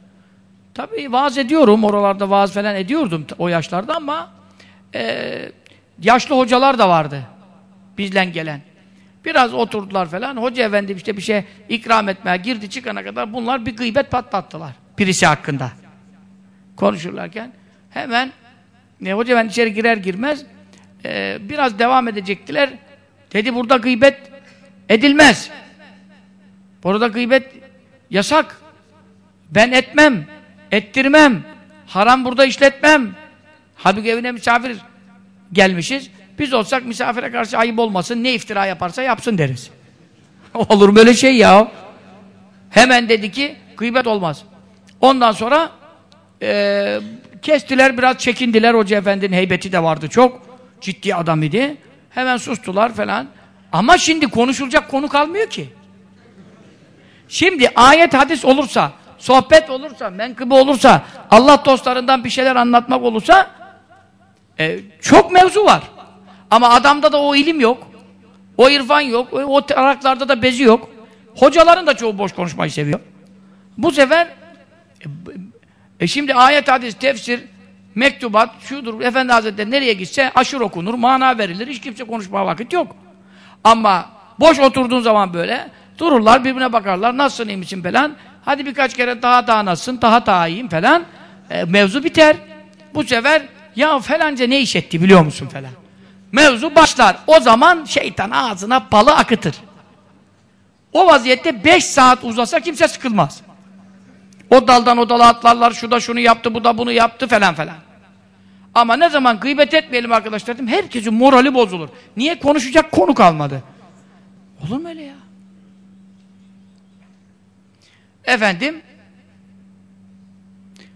Tabii vaaz ediyorum. Oralarda vaaz falan ediyordum o yaşlarda ama e, yaşlı hocalar da vardı. Bizden gelen. Biraz oturdular falan. Hoca efendi işte bir şey ikram etmeye girdi çıkana kadar bunlar bir gıybet patlattılar. Birisi hakkında konuşurlarken hemen ne hoca ben içeri girer girmez e, biraz devam edecektiler. Dedi burada gıybet edilmez. Burada gıybet yasak. Ben etmem, ettirmem. Haram burada işletmem. Halbuki evine misafir gelmişiz. Biz olsak misafire karşı ayıp olmasın, ne iftira yaparsa yapsın deriz. [laughs] Olur böyle şey ya. Hemen dedi ki gıybet olmaz. Ondan sonra Ee, kestiler, biraz çekindiler. Hoca efendinin heybeti de vardı çok. Ciddi adam idi. Hemen sustular falan. Ama şimdi konuşulacak konu kalmıyor ki. Şimdi ayet hadis olursa, sohbet olursa, menkıbe olursa, Allah dostlarından bir şeyler anlatmak olursa e, çok mevzu var. Ama adamda da o ilim yok. O irfan yok. O taraklarda da bezi yok. Hocaların da çoğu boş konuşmayı seviyor. Bu sefer e, şimdi ayet, hadis, tefsir, mektubat, şudur, Efendi Hazretleri nereye gitse aşır okunur, mana verilir, hiç kimse konuşmaya vakit yok. Ama boş oturduğun zaman böyle dururlar, birbirine bakarlar, nasılsın, iyi falan. Hadi birkaç kere daha daha nasılsın, daha daha iyiyim falan. E, mevzu biter. Bu sefer ya falanca ne iş etti biliyor musun falan. Mevzu başlar. O zaman şeytan ağzına balı akıtır. O vaziyette beş saat uzasa kimse sıkılmaz. O daldan o dala atlarlar, şu da şunu yaptı, bu da bunu yaptı falan falan. Ama ne zaman gıybet etmeyelim arkadaşlar dedim, herkesin morali bozulur. Niye? Konuşacak konu kalmadı. Olur mu öyle ya? Efendim,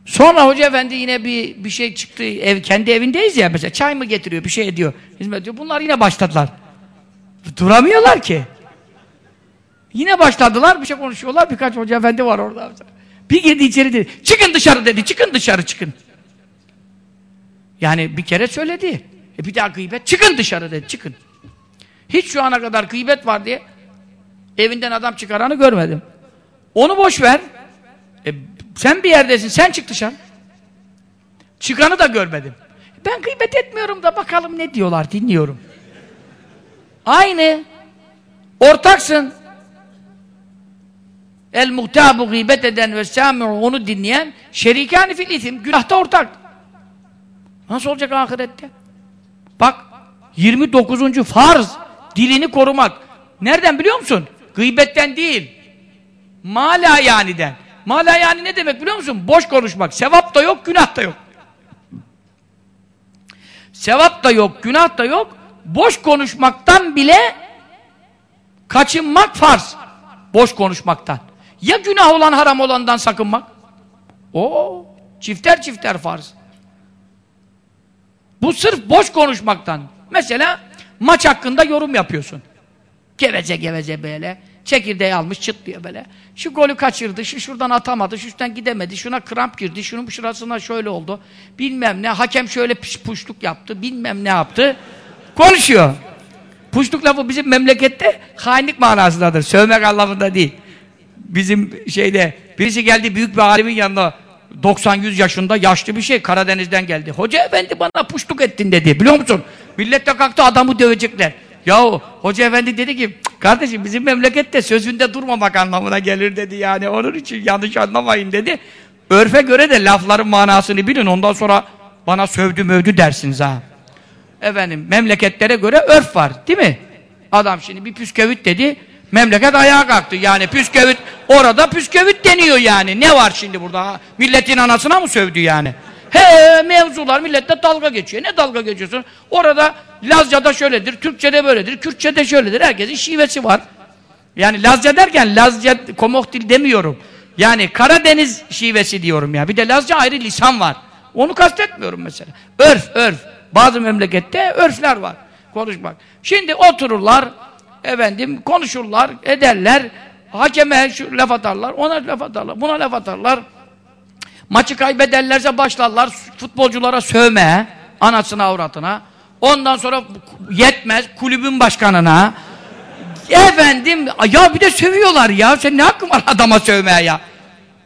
sonra hoca efendi yine bir bir şey çıktı, ev kendi evindeyiz ya mesela, çay mı getiriyor, bir şey ediyor, hizmet ediyor. Bunlar yine başladılar. Duramıyorlar ki. Yine başladılar, bir şey konuşuyorlar, birkaç hoca efendi var orada. Bir girdi içeri dedi, çıkın dışarı dedi, çıkın dışarı çıkın. Yani bir kere söyledi. E bir daha gıybet, çıkın dışarı dedi, çıkın. Hiç şu ana kadar gıybet var diye evinden adam çıkaranı görmedim. Onu boş ver. E, sen bir yerdesin, sen çık dışarı. Çıkanı da görmedim. Ben gıybet etmiyorum da bakalım ne diyorlar, dinliyorum. Aynı. Ortaksın. El muhtabu gıybet eden ve sami'u onu dinleyen şerikâni fil itim. Günahta ortak. Nasıl olacak ahirette? Bak 29. farz dilini korumak. Nereden biliyor musun? Gıybetten değil. Mala yaniden. Mala yani ne demek biliyor musun? Boş konuşmak. Sevap da yok, günah da yok. Sevap da yok, günah da yok. Boş konuşmaktan bile kaçınmak farz. Boş konuşmaktan. Ya günah olan haram olandan sakınmak? O çifter çifter farz. Bu sırf boş konuşmaktan. Mesela maç hakkında yorum yapıyorsun. Geveze geveze böyle. Çekirdeği almış çıtlıyor böyle. Şu golü kaçırdı, şu şuradan atamadı, şu şuradan gidemedi, şuna kramp girdi, şunun şurasına şöyle oldu. Bilmem ne, hakem şöyle puşluk yaptı, bilmem ne yaptı. Konuşuyor. Puşluk lafı bizim memlekette hainlik manasındadır. Sövmek anlamında değil bizim şeyde birisi geldi büyük bir alimin yanına 90-100 yaşında yaşlı bir şey Karadeniz'den geldi. Hoca efendi bana puştuk ettin dedi. Biliyor musun? Millet de kalktı adamı dövecekler. Yahu hoca efendi dedi ki kardeşim bizim memlekette sözünde durmamak anlamına gelir dedi yani. Onun için yanlış anlamayın dedi. Örfe göre de lafların manasını bilin ondan sonra bana sövdü mövdü dersiniz ha. Efendim memleketlere göre örf var değil mi? Adam şimdi bir püskevit dedi Memleket ayağa kalktı. Yani püskevit, orada püskevit deniyor yani. Ne var şimdi burada? Milletin anasına mı sövdü yani? He mevzular millette dalga geçiyor. Ne dalga geçiyorsun? Orada Lazca'da şöyledir, Türkçe'de böyledir, Kürtçe'de şöyledir. Herkesin şivesi var. Yani Lazca derken Lazca komok dil demiyorum. Yani Karadeniz şivesi diyorum ya. Bir de Lazca ayrı lisan var. Onu kastetmiyorum mesela. Örf, örf. Bazı memlekette örfler var. Konuşmak. Şimdi otururlar, efendim konuşurlar, ederler. Hakeme şu laf atarlar, ona laf atarlar, buna laf atarlar. Maçı kaybederlerse başlarlar futbolculara sövmeye, anasına avratına. Ondan sonra yetmez kulübün başkanına. Efendim, ya bir de sövüyorlar ya. Sen ne hakkın var adama sövmeye ya?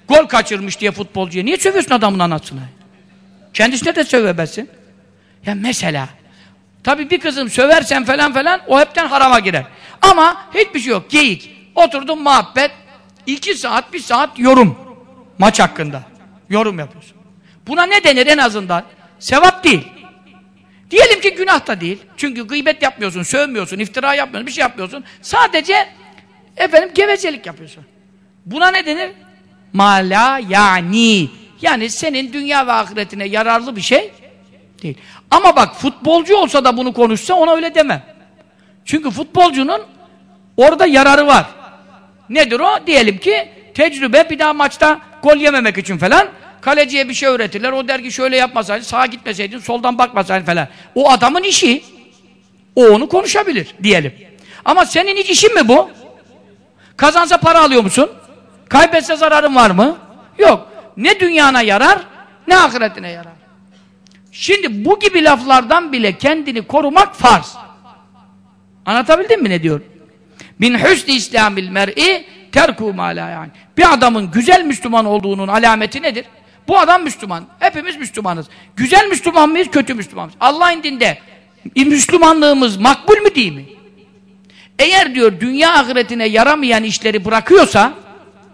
Gol kaçırmış diye futbolcuya. Niye sövüyorsun adamın anasına? Kendisine de sövemezsin. Ya mesela, tabii bir kızım söversen falan falan o hepten harama girer. Ama hiçbir şey yok. Geyik. Oturdum muhabbet. iki saat, bir saat yorum. Maç hakkında. Yorum yapıyorsun. Buna ne denir en azından? Sevap değil. Diyelim ki günah da değil. Çünkü gıybet yapmıyorsun, sövmüyorsun, iftira yapmıyorsun, bir şey yapmıyorsun. Sadece efendim gevezelik yapıyorsun. Buna ne denir? Mala yani. Yani senin dünya ve ahiretine yararlı bir şey değil. Ama bak futbolcu olsa da bunu konuşsa ona öyle demem. Çünkü futbolcunun orada yararı var. Nedir o? Diyelim ki tecrübe bir daha maçta gol yememek için falan Kaleciye bir şey öğretirler. O der ki şöyle yapmasaydın, sağa gitmeseydin, soldan bakmasaydın falan. O adamın işi. O onu konuşabilir diyelim. Ama senin hiç işin mi bu? Kazansa para alıyor musun? Kaybetse zararın var mı? Yok. Ne dünyana yarar, ne ahiretine yarar. Şimdi bu gibi laflardan bile kendini korumak farz. Anlatabildim mi ne diyor? Bin hüsnü İslamil mer'i terku ma yani. Bir adamın güzel Müslüman olduğunun alameti nedir? Bu adam Müslüman. Hepimiz Müslümanız. Güzel Müslüman mıyız, kötü Müslüman mıyız? Allah'ın dinde Müslümanlığımız makbul mü değil mi? Eğer diyor dünya ahiretine yaramayan işleri bırakıyorsa,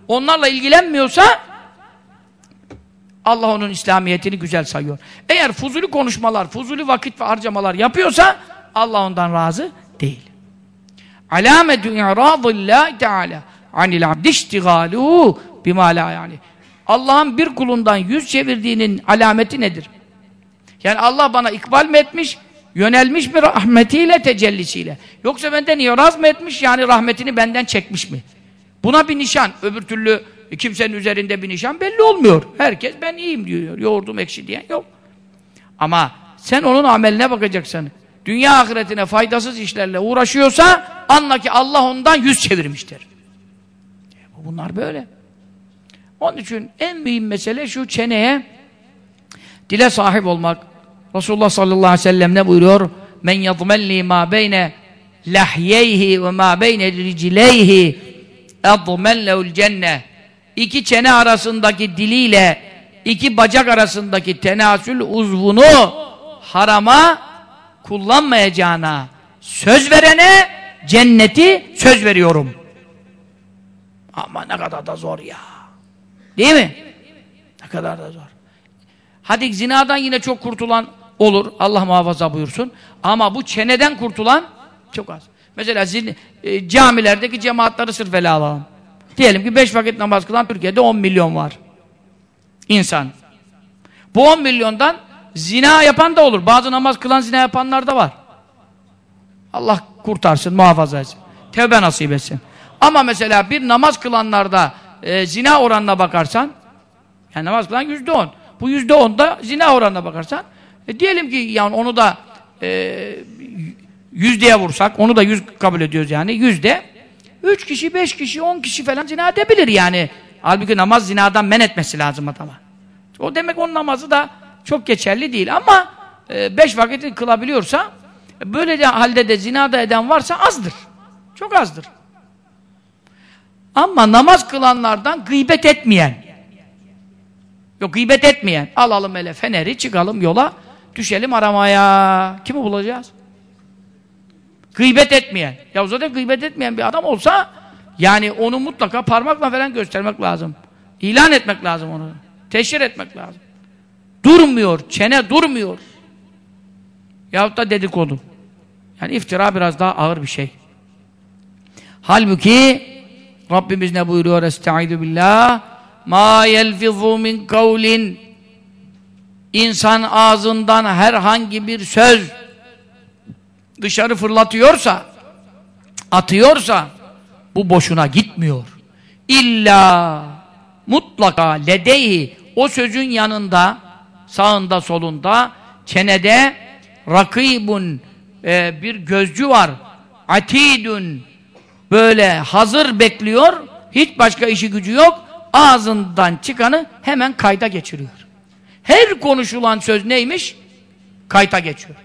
onlarla ilgilenmiyorsa Allah onun İslamiyetini güzel sayıyor. Eğer fuzuli konuşmalar, fuzuli vakit ve harcamalar yapıyorsa Allah ondan razı değil. Alametü i'radillahi teala anil abdi iştigalu bima la yani. Allah'ın bir kulundan yüz çevirdiğinin alameti nedir? Yani Allah bana ikbal mi etmiş, yönelmiş mi rahmetiyle, tecellisiyle? Yoksa benden iraz mı etmiş, yani rahmetini benden çekmiş mi? Buna bir nişan, öbür türlü kimsenin üzerinde bir nişan belli olmuyor. Herkes ben iyiyim diyor, yoğurdum ekşi diyen yok. Ama sen onun ameline bakacaksın. Dünya ahiretine faydasız işlerle uğraşıyorsa, anla ki Allah ondan yüz çevirmiştir. Bunlar böyle. Onun için en mühim mesele şu çeneye dile sahip olmak. Resulullah sallallahu aleyhi ve sellem ne buyuruyor? Men yadmelli ma beyne lahyeyhi ve ma beyne ricileyhi edmen lehul cenne İki çene arasındaki diliyle iki bacak arasındaki tenasül uzvunu harama kullanmayacağına söz verene cenneti söz veriyorum. Ama ne kadar da zor ya. Değil mi? Ne kadar da zor. Hadi zinadan yine çok kurtulan olur. Allah muhafaza buyursun. Ama bu çeneden kurtulan çok az. Mesela zin, e, camilerdeki cemaatleri sırf ele alalım. Diyelim ki beş vakit namaz kılan Türkiye'de 10 milyon var. İnsan. Bu 10 milyondan zina yapan da olur. Bazı namaz kılan zina yapanlar da var. Allah kurtarsın, muhafaza etsin. Tevbe nasip etsin. Ama mesela bir namaz kılanlarda e, zina oranına bakarsan yani namaz kılan yüzde on. Bu yüzde onda zina oranına bakarsan e, diyelim ki yani onu da e, yüzdeye vursak onu da yüz kabul ediyoruz yani yüzde üç kişi, beş kişi, on kişi falan zina edebilir yani. Halbuki namaz zinadan men etmesi lazım adama. O demek onun namazı da çok geçerli değil ama e, beş vakit kılabiliyorsa böyle de halde de zinada eden varsa azdır. Çok azdır. Ama namaz kılanlardan gıybet etmeyen yok gıybet etmeyen alalım hele feneri çıkalım yola düşelim aramaya kimi bulacağız? Gıybet etmeyen ya zaten gıybet etmeyen bir adam olsa yani onu mutlaka parmakla falan göstermek lazım. İlan etmek lazım onu. Teşhir etmek lazım. Durmuyor, çene durmuyor. Yahut da dedikodu. Yani iftira biraz daha ağır bir şey. Halbuki Rabbimiz ne buyuruyor? Estaizu billah Ma yelfizu min kavlin İnsan ağzından herhangi bir söz dışarı fırlatıyorsa atıyorsa bu boşuna gitmiyor. İlla mutlaka ledeyhi o sözün yanında sağında solunda çenede rakibun e, bir gözcü var. Atidun böyle hazır bekliyor hiç başka işi gücü yok ağzından çıkanı hemen kayda geçiriyor. Her konuşulan söz neymiş? kayda geçiyor.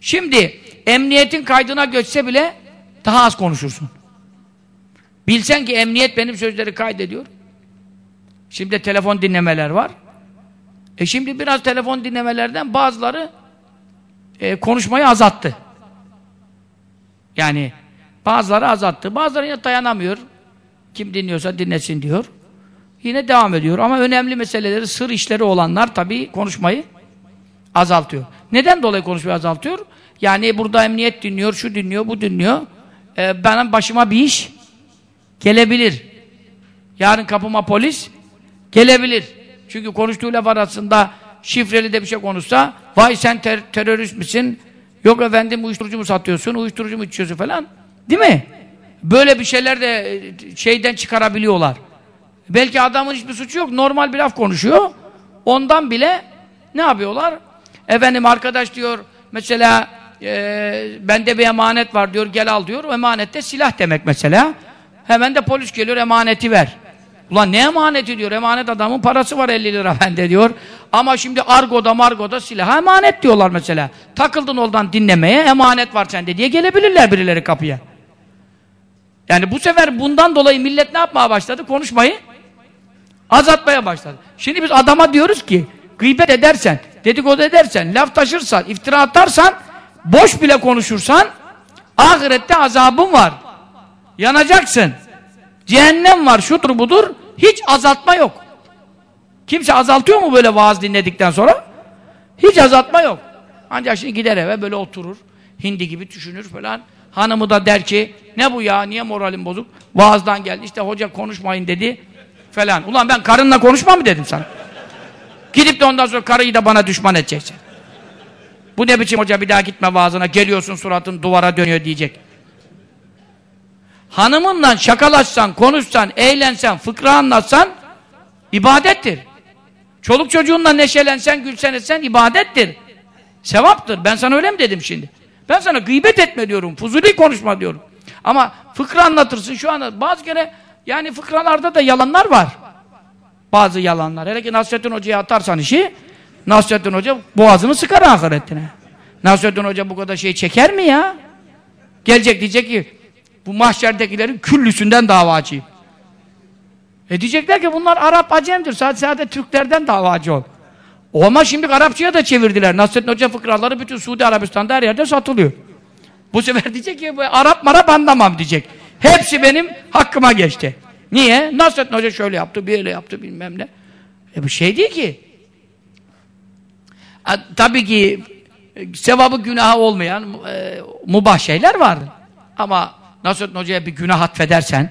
Şimdi emniyetin kaydına geçse bile daha az konuşursun. Bilsen ki emniyet benim sözleri kaydediyor. Şimdi telefon dinlemeler var e şimdi biraz telefon dinlemelerden bazıları e, konuşmayı azalttı yani Bazıları azalttı. Bazıları yine dayanamıyor. Kim dinliyorsa dinlesin diyor. Yine devam ediyor. Ama önemli meseleleri, sır işleri olanlar tabii konuşmayı azaltıyor. Neden dolayı konuşmayı azaltıyor? Yani burada emniyet dinliyor, şu dinliyor, bu dinliyor. Ee, benim başıma bir iş gelebilir. Yarın kapıma polis gelebilir. Çünkü konuştuğu laf arasında şifreli de bir şey konuşsa vay sen ter terörist misin? Yok efendim uyuşturucu mu satıyorsun, uyuşturucu mu içiyorsun falan. Değil mi? Böyle bir şeyler de e, şeyden çıkarabiliyorlar. Belki adamın hiçbir suçu yok. Normal bir laf konuşuyor. Ondan bile ne yapıyorlar? Efendim arkadaş diyor mesela e, bende bir emanet var diyor gel al diyor. O emanette silah demek mesela. Hemen de polis geliyor emaneti ver. Ulan ne emaneti diyor. Emanet adamın parası var 50 lira bende diyor. Ama şimdi argoda margoda silah emanet diyorlar mesela. Takıldın oradan dinlemeye emanet var sende diye gelebilirler birileri kapıya. Yani bu sefer bundan dolayı millet ne yapmaya başladı? Konuşmayı azaltmaya başladı. Şimdi biz adama diyoruz ki gıybet edersen, dedikodu edersen, laf taşırsan, iftira atarsan, boş bile konuşursan ahirette azabın var. Yanacaksın. Cehennem var, şudur budur. Hiç azaltma yok. Kimse azaltıyor mu böyle vaaz dinledikten sonra? Hiç azaltma yok. Ancak şimdi gider eve böyle oturur. Hindi gibi düşünür falan. Hanımı da der ki ne bu ya niye moralim bozuk? Vaazdan geldi işte hoca konuşmayın dedi falan. Ulan ben karınla konuşma mı dedim sana? Gidip de ondan sonra karıyı da bana düşman edeceksin. Bu ne biçim hoca bir daha gitme vaazına geliyorsun suratın duvara dönüyor diyecek. Hanımınla şakalaşsan, konuşsan, eğlensen, fıkra anlatsan ibadettir. Çoluk çocuğunla neşelensen, gülsen etsen ibadettir. Sevaptır. Ben sana öyle mi dedim şimdi? Ben sana gıybet etme diyorum. Fuzuli konuşma diyorum. Ama fıkra anlatırsın şu anda. Bazı kere yani fıkralarda da yalanlar var. Bazı yalanlar. Hele ki Nasrettin Hoca'ya atarsan işi Nasrettin Hoca boğazını sıkar ahiretine. Nasrettin Hoca bu kadar şey çeker mi ya? Gelecek diyecek ki bu mahşerdekilerin küllüsünden davacıyım. E diyecekler ki bunlar Arap Acem'dir. Sadece, sadece Türklerden davacı ol. Ama şimdi Arapçaya da çevirdiler. Nasrettin Hoca fıkraları bütün Suudi Arabistan'da her yerde satılıyor. Bu sefer [laughs] diyecek ki Arap marap anlamam diyecek. Hepsi benim hakkıma geçti. Niye? Nasrettin Hoca şöyle yaptı, böyle yaptı bilmem ne. E bu şey değil ki. E, tabii ki sevabı günahı olmayan e, mubah şeyler vardır. Ama Nasrettin Hoca'ya bir günah atfedersen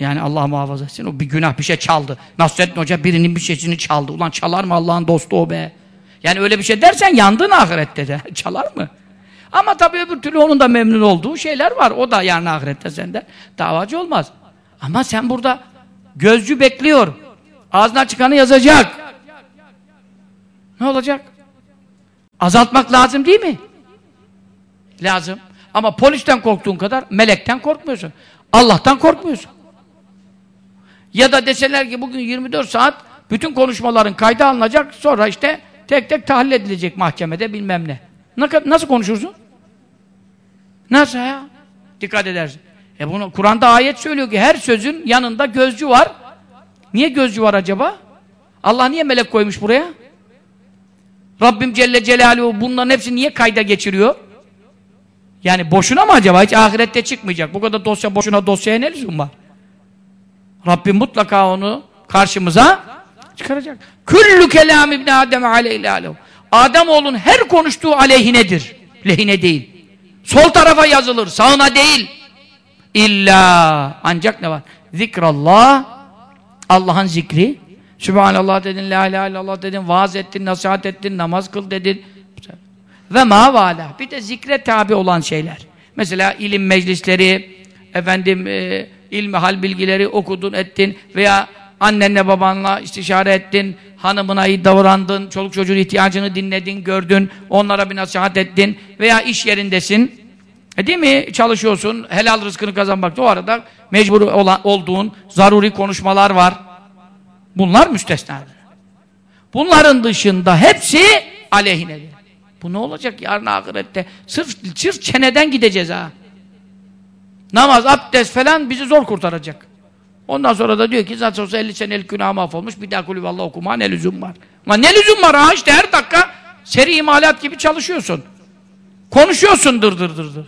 yani Allah muhafaza etsin o bir günah bir şey çaldı. Nasrettin Hoca birinin bir şeyini çaldı. Ulan çalar mı Allah'ın dostu o be? Yani öyle bir şey dersen yandın ahirette de. [laughs] çalar mı? Ama tabii öbür türlü onun da memnun olduğu şeyler var. O da yani ahirette senden davacı olmaz. Ama sen burada gözcü bekliyor. Ağzından çıkanı yazacak. Ne olacak? Azaltmak lazım değil mi? Lazım. Ama polisten korktuğun kadar melekten korkmuyorsun. Allah'tan korkmuyorsun. Ya da deseler ki bugün 24 saat bütün konuşmaların kayda alınacak sonra işte tek tek tahlil edilecek mahkemede bilmem ne. Nasıl konuşursun? Nasıl ya? Dikkat edersin. E bunu Kur'an'da ayet söylüyor ki her sözün yanında gözcü var. Niye gözcü var acaba? Allah niye melek koymuş buraya? Rabbim Celle Celaluhu bunların hepsini niye kayda geçiriyor? Yani boşuna mı acaba? Hiç ahirette çıkmayacak. Bu kadar dosya boşuna dosyaya ne lüzum var? Rabbim mutlaka onu karşımıza çıkaracak. Küllü kelam İbni Adem aleyhi Ademoğlunun her konuştuğu aleyhinedir. Lehine değil. Sol tarafa yazılır, sağına değil. İlla ancak ne var? Zikrallah Allah'ın zikri. Sübhanallah dedin, la ilahe illallah dedin, vaaz ettin, nasihat ettin, namaz kıl dedin. Ve ma vala. Bir de zikre tabi olan şeyler. Mesela ilim meclisleri, efendim e, ilmi hal bilgileri okudun, ettin veya annenle babanla istişare ettin, hanımına iyi davrandın, çoluk çocuğun ihtiyacını dinledin, gördün, onlara bir nasihat ettin veya iş yerindesin. E değil mi? Çalışıyorsun, helal rızkını kazanmakta o arada mecbur olan, olduğun zaruri konuşmalar var. Bunlar müstesnadır. Bunların dışında hepsi aleyhinedir. Bu ne olacak yarın ahirette? Sırf, sırf çeneden gideceğiz ha. Namaz, abdest falan bizi zor kurtaracak. Ondan sonra da diyor ki zaten olsa 50 senelik günah mahvolmuş bir daha kulü vallahi okuma ne lüzum var. Ama ne lüzum var ha işte her dakika seri imalat gibi çalışıyorsun. Konuşuyorsun dır dır dır dır.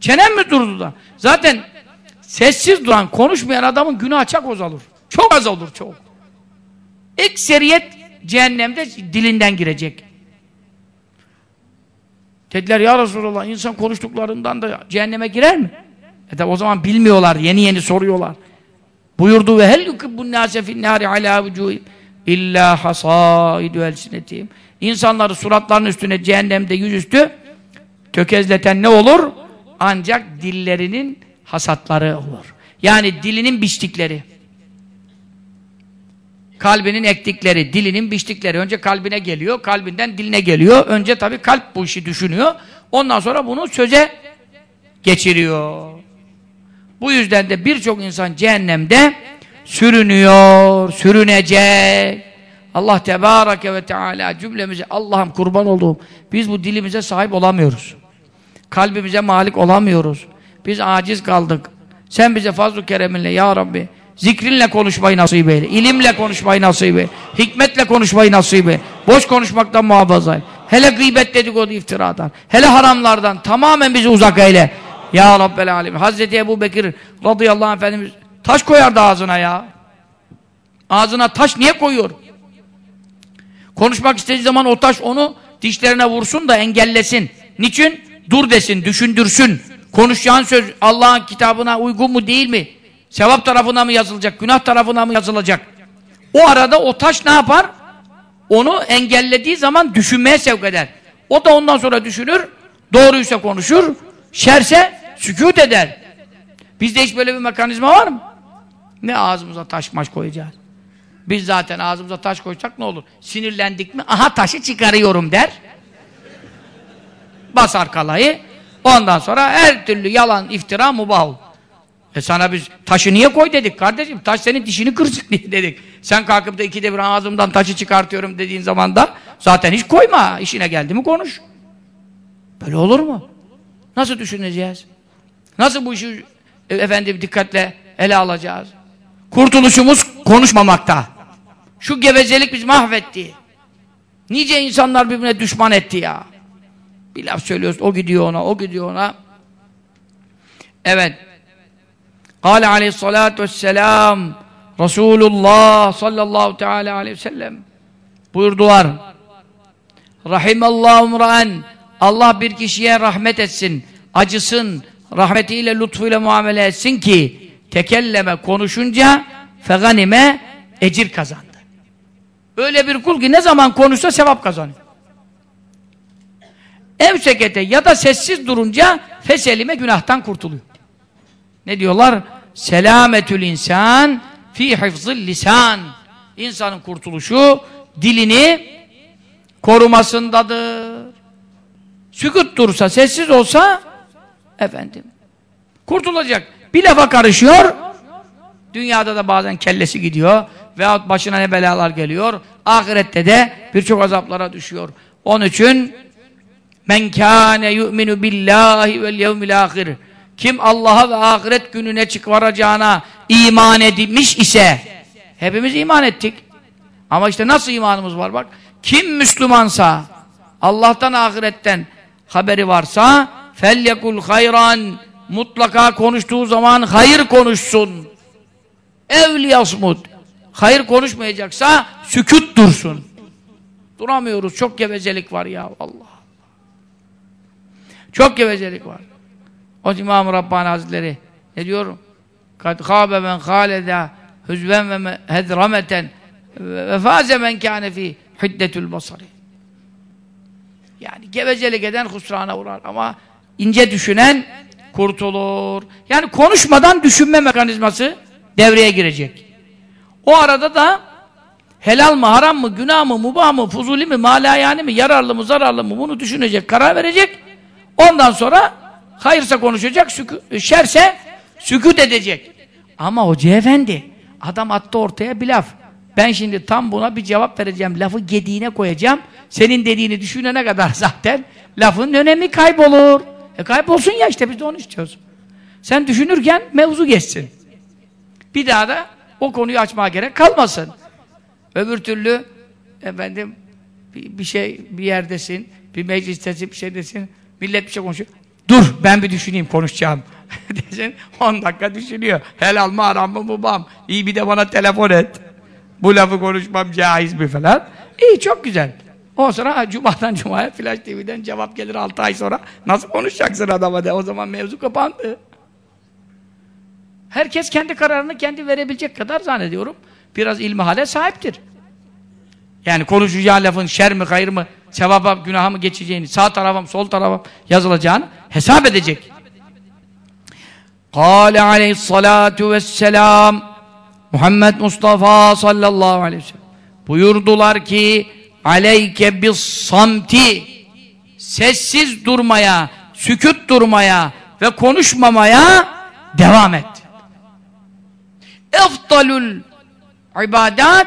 Çenen mi durdu da? Zaten sessiz duran, konuşmayan adamın günahı çok azalır. Çok az olur çok. Ekseriyet cehennemde dilinden girecek. Dediler ya Resulallah insan konuştuklarından da cehenneme girer mi? E tabi o zaman bilmiyorlar, yeni yeni soruyorlar. Buyurdu ve hel yukibbun nâse finnâri alâ vücûhim illâ hasâidü elsinetihim. İnsanları suratlarının üstüne cehennemde yüzüstü tökezleten ne olur? Ancak dillerinin hasatları olur. Yani dilinin biçtikleri. Kalbinin ektikleri, dilinin biçtikleri. Önce kalbine geliyor, kalbinden diline geliyor. Önce tabii kalp bu işi düşünüyor. Ondan sonra bunu söze geçiriyor. Bu yüzden de birçok insan cehennemde sürünüyor, sürünecek. Allah Tebareke ve Teala cümlemize Allah'ım kurban olduğum biz bu dilimize sahip olamıyoruz. Kalbimize malik olamıyoruz. Biz aciz kaldık. Sen bize fazl-ı kereminle ya Rabbi zikrinle konuşmayı nasip eyle. ilimle konuşmayı nasip eyle. Hikmetle konuşmayı nasip eyle. Boş konuşmaktan muhafaza eyle. Hele gıybet dedikodu iftiradan. Hele haramlardan tamamen bizi uzak eyle. Ya Rabbel Alem. Hazreti Ebu Bekir radıyallahu anh Efendimiz taş koyardı ağzına ya. Ağzına taş niye koyuyor? Konuşmak istediği zaman o taş onu dişlerine vursun da engellesin. Niçin? Dur desin, düşündürsün. Konuşacağın söz Allah'ın kitabına uygun mu değil mi? Sevap tarafına mı yazılacak, günah tarafına mı yazılacak? O arada o taş ne yapar? Onu engellediği zaman düşünmeye sevk eder. O da ondan sonra düşünür, doğruysa konuşur, şerse sükut eder. Bizde hiç böyle bir mekanizma var mı? Ne ağzımıza taş maş koyacağız? Biz zaten ağzımıza taş koysak ne olur? Sinirlendik mi? Aha taşı çıkarıyorum der. Basar kalayı. Ondan sonra her türlü yalan, iftira mubah E sana biz taşı niye koy dedik kardeşim? Taş senin dişini kırsın diye dedik. Sen kalkıp da ikide bir ağzımdan taşı çıkartıyorum dediğin zaman da zaten hiç koyma. İşine geldi mi konuş. Böyle olur mu? Nasıl düşüneceğiz? Nasıl bu işi e, efendim dikkatle ele alacağız? Kurtuluşumuz konuşmamakta. Şu gevezelik bizi mahvetti. Nice insanlar birbirine düşman etti ya. Bir laf söylüyoruz, o gidiyor ona, o gidiyor ona. Evet. Kale aleyhissalatu vesselam Resulullah sallallahu teala aleyhi ve sellem buyurdular. Rahimallahu umraen Allah bir kişiye rahmet etsin, acısın, rahmetiyle, lütfuyla muamele etsin ki tekelleme konuşunca feganime ecir kazandı. Öyle bir kul ki ne zaman konuşsa sevap kazanıyor. Evsekete ya da sessiz durunca feselime günahtan kurtuluyor. Ne diyorlar? Selametül insan fi hifzil lisan. İnsanın kurtuluşu dilini korumasındadır. Sükut dursa, sessiz olsa efendim kurtulacak. Bir lafa karışıyor dünyada da bazen kellesi gidiyor veyahut başına ne belalar geliyor ahirette de birçok azaplara düşüyor. Onun için Men kâne yu'minu billahi vel yevmil ahir. Kim Allah'a ve ahiret gününe çıkvaracağına iman edilmiş ise hepimiz iman ettik. Ama işte nasıl imanımız var bak. Kim Müslümansa Allah'tan ahiretten haberi varsa felyekul hayran mutlaka konuştuğu zaman hayır konuşsun. Evliyasmut. Hayır konuşmayacaksa sükut dursun. Duramıyoruz. Çok gevezelik var ya Allah. Çok gevezelik var. O İmam-ı Rabbani Hazretleri ne diyor? Kad khâbe men khâleda hüzven ve hedrameten ve fâze men kâne fî. Yani gevezelik eden husrana uğrar ama ince düşünen kurtulur. Yani konuşmadan düşünme mekanizması devreye girecek. O arada da helal mı, haram mı, günah mı, mubah mı, fuzuli mi, malayani mi, yararlı mı, zararlı mı bunu düşünecek, karar verecek. Ondan sonra hayırsa konuşacak, sükü, şerse sükut edecek. Ama hoca efendi, adam attı ortaya bir laf. Ben şimdi tam buna bir cevap vereceğim. Lafı gediğine koyacağım. Senin dediğini düşünene kadar [laughs] zaten lafın önemi kaybolur. E kaybolsun ya işte biz de onu istiyoruz. Sen düşünürken mevzu geçsin. Bir daha da o konuyu açmaya gerek kalmasın. Öbür türlü efendim bir, bir şey bir yerdesin, bir meclistesin, bir şey desin. Millet bir şey konuşuyor. Dur ben bir düşüneyim konuşacağım. [laughs] Desin 10 dakika düşünüyor. Helal mı haram mı babam. İyi bir de bana telefon et. Bu lafı konuşmam caiz mi falan. İyi çok güzel. O sonra Cuma'dan Cuma'ya Flash TV'den cevap gelir 6 ay sonra. Nasıl konuşacaksın adama de. O zaman mevzu kapandı. Herkes kendi kararını kendi verebilecek kadar zannediyorum. Biraz ilmihale sahiptir. Yani konuşacağı lafın şer mi hayır mı sevaba günaha mı geçeceğini sağ tarafım sol tarafım yazılacağını hesap edecek. Kale aleyhissalatu vesselam Muhammed Mustafa sallallahu aleyhi ve sellem buyurdular ki aleyke bis samti sessiz durmaya, sükut durmaya ve konuşmamaya devam et. Eftalul ibadat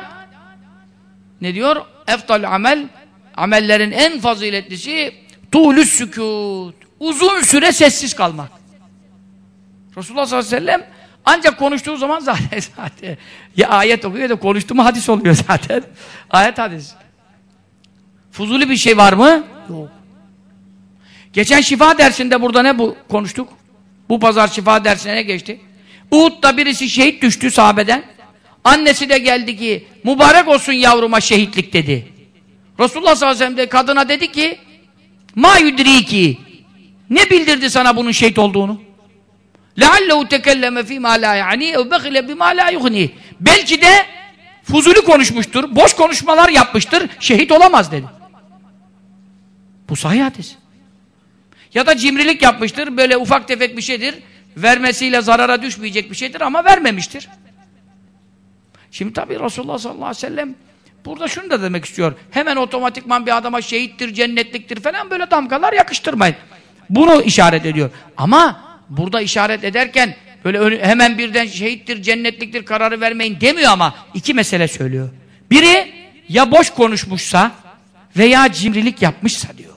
ne diyor? Eftal amel amellerin en faziletlisi tuğlü sükut. Uzun süre sessiz kalmak. Resulullah sallallahu aleyhi ve sellem ancak konuştuğu zaman [laughs] zaten, zaten ya ayet okuyor da konuştu mu hadis oluyor zaten. [laughs] ayet hadis. Fuzuli bir şey var mı? Yok. Geçen şifa dersinde burada ne bu konuştuk? Bu pazar şifa dersine ne geçti? Uhud'da birisi şehit düştü sahabeden. Annesi de geldi ki mübarek olsun yavruma şehitlik dedi. Resulullah sallallahu aleyhi ve sellem de kadına dedi ki ma yudriki ne bildirdi sana bunun şehit olduğunu? لَعَلَّهُ تَكَلَّمَ ف۪ي مَا لَا يَعْنِي اَوْ بِمَا لَا يُغْنِي Belki de fuzuli konuşmuştur, boş konuşmalar yapmıştır, şehit olamaz dedi. Bu sahih hadis. Ya da cimrilik yapmıştır, böyle ufak tefek bir şeydir, vermesiyle zarara düşmeyecek bir şeydir ama vermemiştir. Şimdi tabi Resulullah sallallahu aleyhi ve sellem burada şunu da demek istiyor. Hemen otomatikman bir adama şehittir, cennetliktir falan böyle damgalar yakıştırmayın. Bunu işaret ediyor. Ama burada işaret ederken böyle hemen birden şehittir, cennetliktir kararı vermeyin demiyor ama iki mesele söylüyor. Biri ya boş konuşmuşsa veya cimrilik yapmışsa diyor.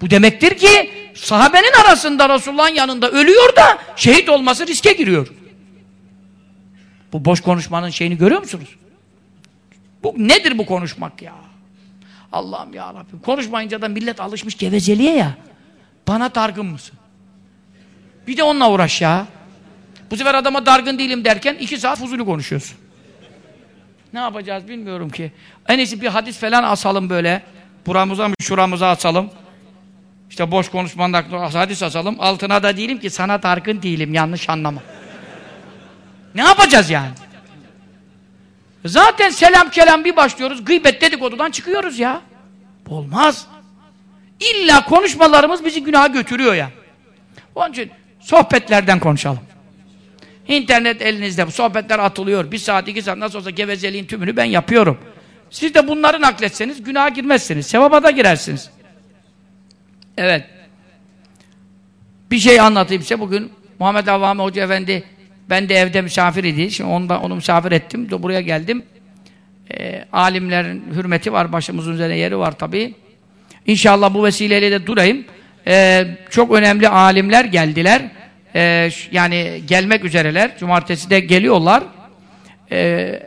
Bu demektir ki sahabenin arasında Resulullah'ın yanında ölüyor da şehit olması riske giriyor. Bu boş konuşmanın şeyini görüyor musunuz? Bu nedir bu konuşmak ya? Allah'ım ya Rabbim. Konuşmayınca da millet alışmış gevezeliğe ya. Bana dargın mısın? Bir de onunla uğraş ya. Bu sefer adama dargın değilim derken iki saat fuzulu konuşuyorsun. Ne yapacağız bilmiyorum ki. En iyisi bir hadis falan asalım böyle. Buramıza mı şuramıza asalım. İşte boş konuşmanın hadis asalım. Altına da değilim ki sana dargın değilim. Yanlış anlama. ne yapacağız yani? Zaten selam kelam bir başlıyoruz. Gıybet dedikodudan çıkıyoruz ya. Olmaz. İlla konuşmalarımız bizi günaha götürüyor ya. Onun için sohbetlerden konuşalım. İnternet elinizde. Bu sohbetler atılıyor. Bir saat, iki saat nasıl olsa gevezeliğin tümünü ben yapıyorum. Siz de bunları nakletseniz günaha girmezsiniz. Sevaba da girersiniz. Evet. Bir şey anlatayım size bugün. Muhammed Avvame Hoca Efendi ben de evde misafir idi. Şimdi onu, onu misafir ettim. Buraya geldim. E, alimlerin hürmeti var. Başımızın üzerine yeri var tabii. İnşallah bu vesileyle de durayım. E, çok önemli alimler geldiler. E, yani gelmek üzereler. Cumartesi de geliyorlar. E,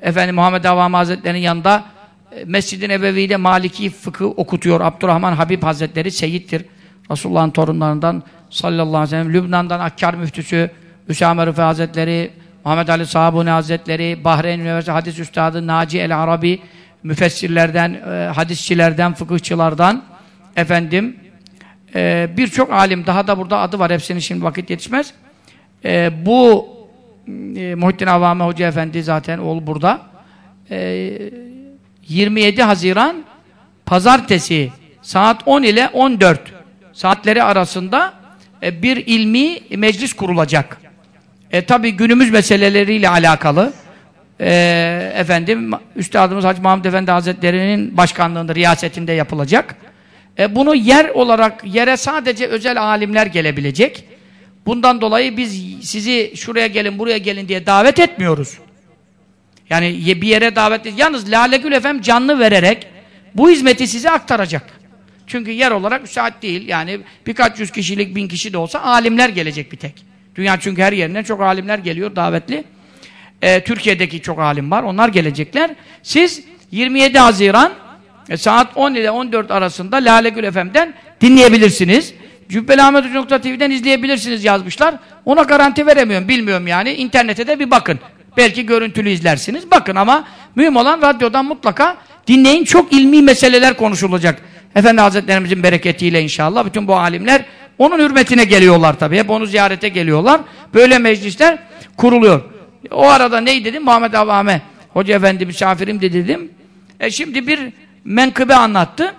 Efendim Muhammed Avvame Hazretleri'nin yanında e, Mescid-i Nebevi'de Maliki fıkıh okutuyor. Abdurrahman Habib Hazretleri seyittir. Resulullah'ın torunlarından sallallahu aleyhi ve sellem. Lübnan'dan Akkar müftüsü Üsame Rıfı Hazretleri, Muhammed Ali Sahabuni Hazretleri, Bahreyn Üniversitesi Hadis Üstadı Naci El Arabi, müfessirlerden, e, hadisçilerden, fıkıhçılardan efendim e, birçok alim daha da burada adı var. Hepsinin şimdi vakit yetişmez. E, bu e, Muhittin Avame Hoca Efendi zaten oğlu burada. E, 27 Haziran Pazartesi saat 10 ile 14 saatleri arasında e, bir ilmi meclis kurulacak. E, tabi günümüz meseleleriyle alakalı e, efendim Üstadımız Hacı Mahmud Efendi Hazretleri'nin başkanlığında, riyasetinde yapılacak. E, bunu yer olarak, yere sadece özel alimler gelebilecek. Bundan dolayı biz sizi şuraya gelin, buraya gelin diye davet etmiyoruz. Yani bir yere davet et. Yalnız Lale Gül Efem canlı vererek bu hizmeti size aktaracak. Çünkü yer olarak müsait değil. Yani birkaç yüz kişilik, bin kişi de olsa alimler gelecek bir tek. Dünya çünkü her yerinden çok alimler geliyor davetli. Ee, Türkiye'deki çok alim var. Onlar gelecekler. Siz 27 Haziran e, saat 10 ile 14 arasında Lale Gül FM'den dinleyebilirsiniz. Cübbelahmet.tv'den izleyebilirsiniz yazmışlar. Ona garanti veremiyorum. Bilmiyorum yani. İnternete de bir bakın. Belki görüntülü izlersiniz. Bakın ama mühim olan radyodan mutlaka dinleyin. Çok ilmi meseleler konuşulacak. Efendi Hazretlerimizin bereketiyle inşallah bütün bu alimler onun hürmetine geliyorlar tabii. Hep onu ziyarete geliyorlar. Böyle meclisler kuruluyor. O arada ney dedim? Muhammed Avame Hoca Efendi misafirim de dedim. E şimdi bir menkıbe anlattı.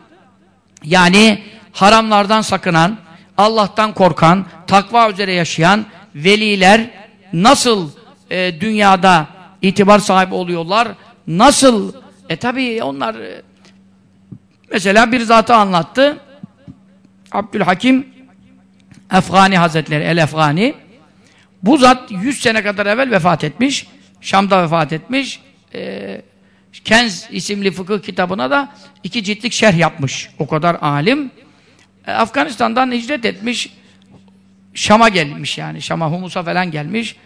Yani haramlardan sakınan, Allah'tan korkan, takva üzere yaşayan veliler nasıl e, dünyada itibar sahibi oluyorlar. Nasıl? E tabi onlar e, mesela bir zatı anlattı. Abdülhakim Efgani Hazretleri, El-Efgani bu zat 100 sene kadar evvel vefat etmiş. Şam'da vefat etmiş. Ee, Kenz isimli fıkıh kitabına da iki ciltlik şerh yapmış. O kadar alim. Ee, Afganistan'dan hicret etmiş. Şam'a gelmiş yani. Şam'a, Humus'a falan gelmiş.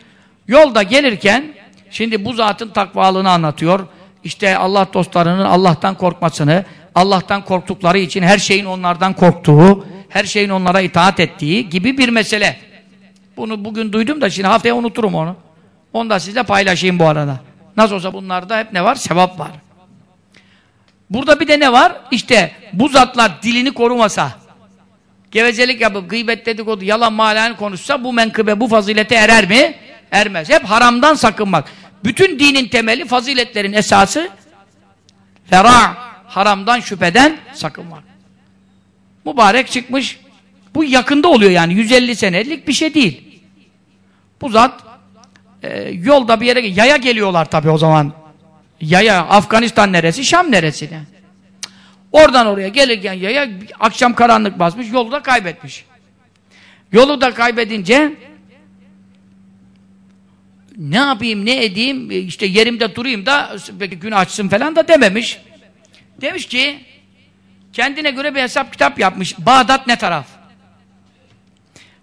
Yolda gelirken şimdi bu zatın takvalığını anlatıyor. İşte Allah dostlarının Allah'tan korkmasını, Allah'tan korktukları için her şeyin onlardan korktuğu, her şeyin onlara itaat ettiği gibi bir mesele. Bunu bugün duydum da şimdi haftaya unuturum onu. Onu da sizle paylaşayım bu arada. Nasıl olsa bunlarda hep ne var? Sevap var. Burada bir de ne var? İşte bu zatlar dilini korumasa, gevezelik yapıp gıybet dedikodu, yalan malen konuşsa bu menkıbe, bu fazilete erer mi? Ermez. Hep haramdan sakınmak. Bütün dinin temeli, faziletlerin esası fera, haramdan şüpheden sakınmak. Mübarek çıkmış. Bu yakında oluyor yani. 150 senelik bir şey değil. Bu zat e, yolda bir yere yaya geliyorlar tabii o zaman. Yaya Afganistan neresi, Şam neresi? Oradan oraya gelirken yaya akşam karanlık basmış, yolu da kaybetmiş. Yolu da kaybedince ne yapayım, ne edeyim, e, işte yerimde durayım da belki gün açsın falan da dememiş. Demiş ki kendine göre bir hesap kitap yapmış. Bağdat ne taraf?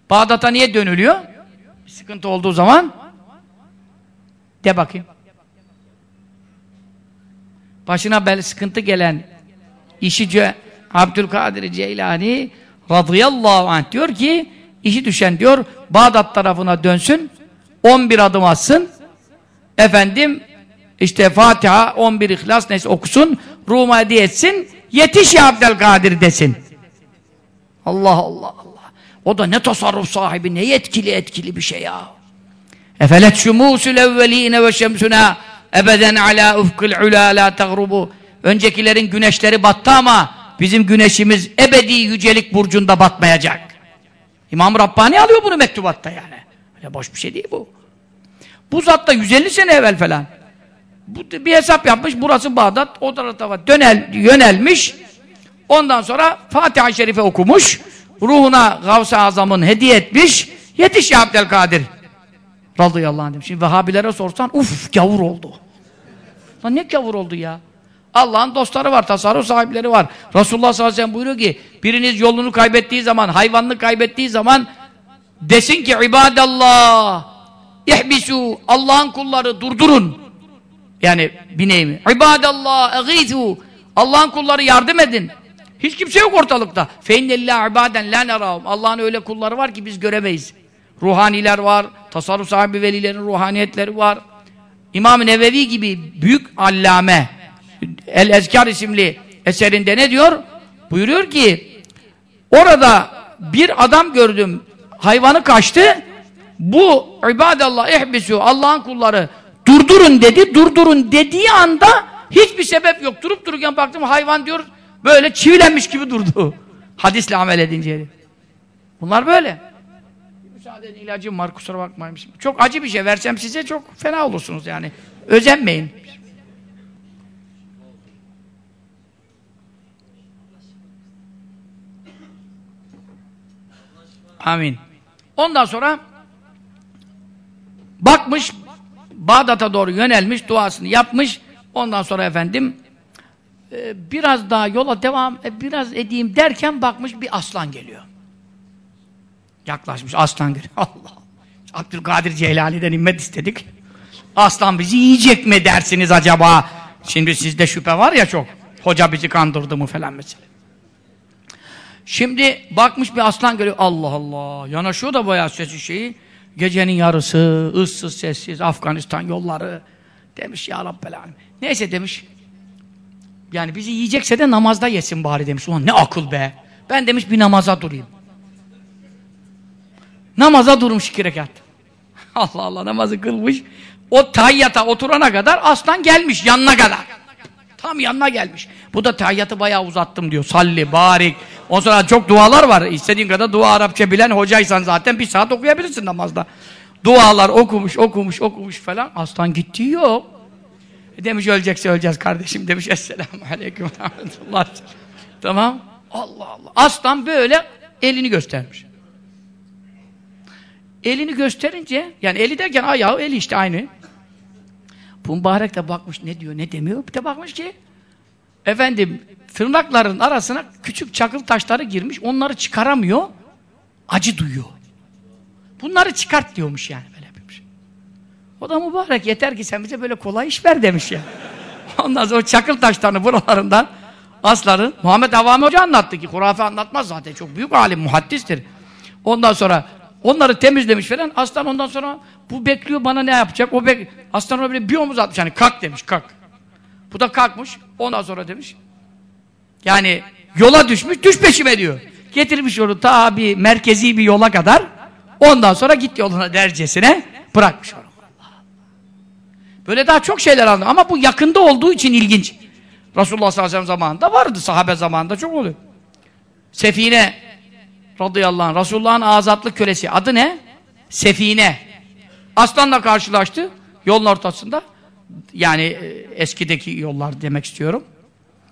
Bağdat'a niye dönülüyor? Bir sıkıntı olduğu zaman de bakayım. Başına bel sıkıntı gelen işi Abdülkadir Ceylani radıyallahu anh diyor ki işi düşen diyor Bağdat tarafına dönsün 11 adım atsın. Efendim işte Fatiha 11 İhlas neyse okusun Rum'a hediye etsin yetiş ya Abdülkadir desin. Allah Allah Allah. O da ne tasarruf sahibi ne yetkili etkili bir şey ya efelet şumusul evveline ve şemsuna ebeden ala ufkul ula la tagrubu öncekilerin güneşleri battı ama bizim güneşimiz ebedi yücelik burcunda batmayacak. İmam Rabbani alıyor bunu mektubatta yani. Öyle boş bir şey değil bu. Bu zat da 150 sene evvel falan. Bu bir hesap yapmış burası Bağdat o tarafa dönel, yönelmiş. Ondan sonra Fatiha-i Şerife okumuş ruhuna Gavs-ı Azam'ın hediye etmiş yetiş ya Abdülkadir radıyallahu anh demiş. Şimdi Vehhabilere sorsan uf gavur oldu. Lan ne gavur oldu ya? Allah'ın dostları var, tasarruf sahipleri var. Resulullah sallallahu aleyhi ve sellem buyuruyor ki biriniz yolunu kaybettiği zaman, hayvanını kaybettiği zaman desin ki ibadallah ihbisu Allah'ın kulları durdurun. Yani bineğimi. İbadallah eğithu Allah'ın kulları yardım edin. Hiç kimse yok ortalıkta. Feinnellâh ibaden lâ nerâhum. Allah'ın öyle kulları var ki biz göremeyiz. Ruhaniler var, tasarruf sahibi velilerin ruhaniyetleri var. İmam-ı Nevevi gibi büyük allame El-Ezkar isimli eserinde ne diyor? Buyuruyor ki orada bir adam gördüm hayvanı kaçtı. Bu ibadallah ihbisu Allah'ın kulları durdurun dedi durdurun dediği anda hiçbir sebep yok. Durup dururken baktım hayvan diyor böyle çivilenmiş gibi durdu. [laughs] Hadisle amel edince bunlar böyle müsaade edin ilacım var kusura bakmayın çok acı bir şey versem size çok fena olursunuz yani özenmeyin Amin. Ondan sonra bakmış Bağdat'a doğru yönelmiş, duasını yapmış. Ondan sonra efendim e, biraz daha yola devam e, biraz edeyim derken bakmış bir aslan geliyor. Yaklaşmış aslan geliyor. [laughs] Allah. Abdülkadir Ceylani'den immet istedik. Aslan bizi yiyecek mi dersiniz acaba? Şimdi sizde şüphe var ya çok. Hoca bizi kandırdı mı falan mesela. Şimdi bakmış bir aslan geliyor. Allah Allah. Yanaşıyor da bayağı sesi şeyi. Gecenin yarısı, ıssız sessiz, Afganistan yolları. Demiş ya Rabbel Alem. Neyse demiş. Yani bizi yiyecekse de namazda yesin bari demiş. Ulan ne akıl be. Ben demiş bir namaza durayım. Namaza durmuş iki rekat. [laughs] Allah Allah namazı kılmış. O tayyata oturana kadar aslan gelmiş yanına kadar. Tam yanına gelmiş. Bu da tahiyyatı bayağı uzattım diyor. Salli, barik. Ondan sonra çok dualar var. İstediğin kadar dua Arapça bilen hocaysan zaten bir saat okuyabilirsin namazda. Dualar okumuş, okumuş, okumuş falan. Aslan gitti yok. E demiş ölecekse öleceğiz kardeşim [laughs] demiş. Esselamu aleyküm. Tamam. Allah Allah. Aslan böyle elini göstermiş. Elini gösterince, yani eli derken ayağı, eli işte aynı. Bu mübarek de bakmış ne diyor, ne demiyor. Bir de bakmış ki, efendim, tırnakların arasına küçük çakıl taşları girmiş, onları çıkaramıyor, acı duyuyor. Bunları çıkart diyormuş yani böyle şey. O da mübarek, yeter ki sen bize böyle kolay iş ver demiş ya. [laughs] Ondan sonra çakıl taşlarını buralarından asların, Muhammed Havami Hoca anlattı ki, hurafe anlatmaz zaten, çok büyük alim, muhaddistir. Ondan sonra Onları temizlemiş falan. Aslan ondan sonra bu bekliyor bana ne yapacak? O bek Aslan ona bir omuz atmış. Yani kalk demiş kalk. Bu da kalkmış. Ondan sonra demiş. Yani yola düşmüş. Düş peşime diyor. Getirmiş onu ta bir merkezi bir yola kadar. Ondan sonra git yoluna dercesine bırakmış onu. Böyle daha çok şeyler anladım. Ama bu yakında olduğu için ilginç. Resulullah sallallahu aleyhi ve sellem zamanında vardı. Sahabe zamanında çok oluyor. Sefine radıyallahu anh, Resulullah'ın azatlı kölesi. Adı ne? Sefine. Aslanla karşılaştı. Yolun ortasında. Yani e, eskideki yollar demek istiyorum.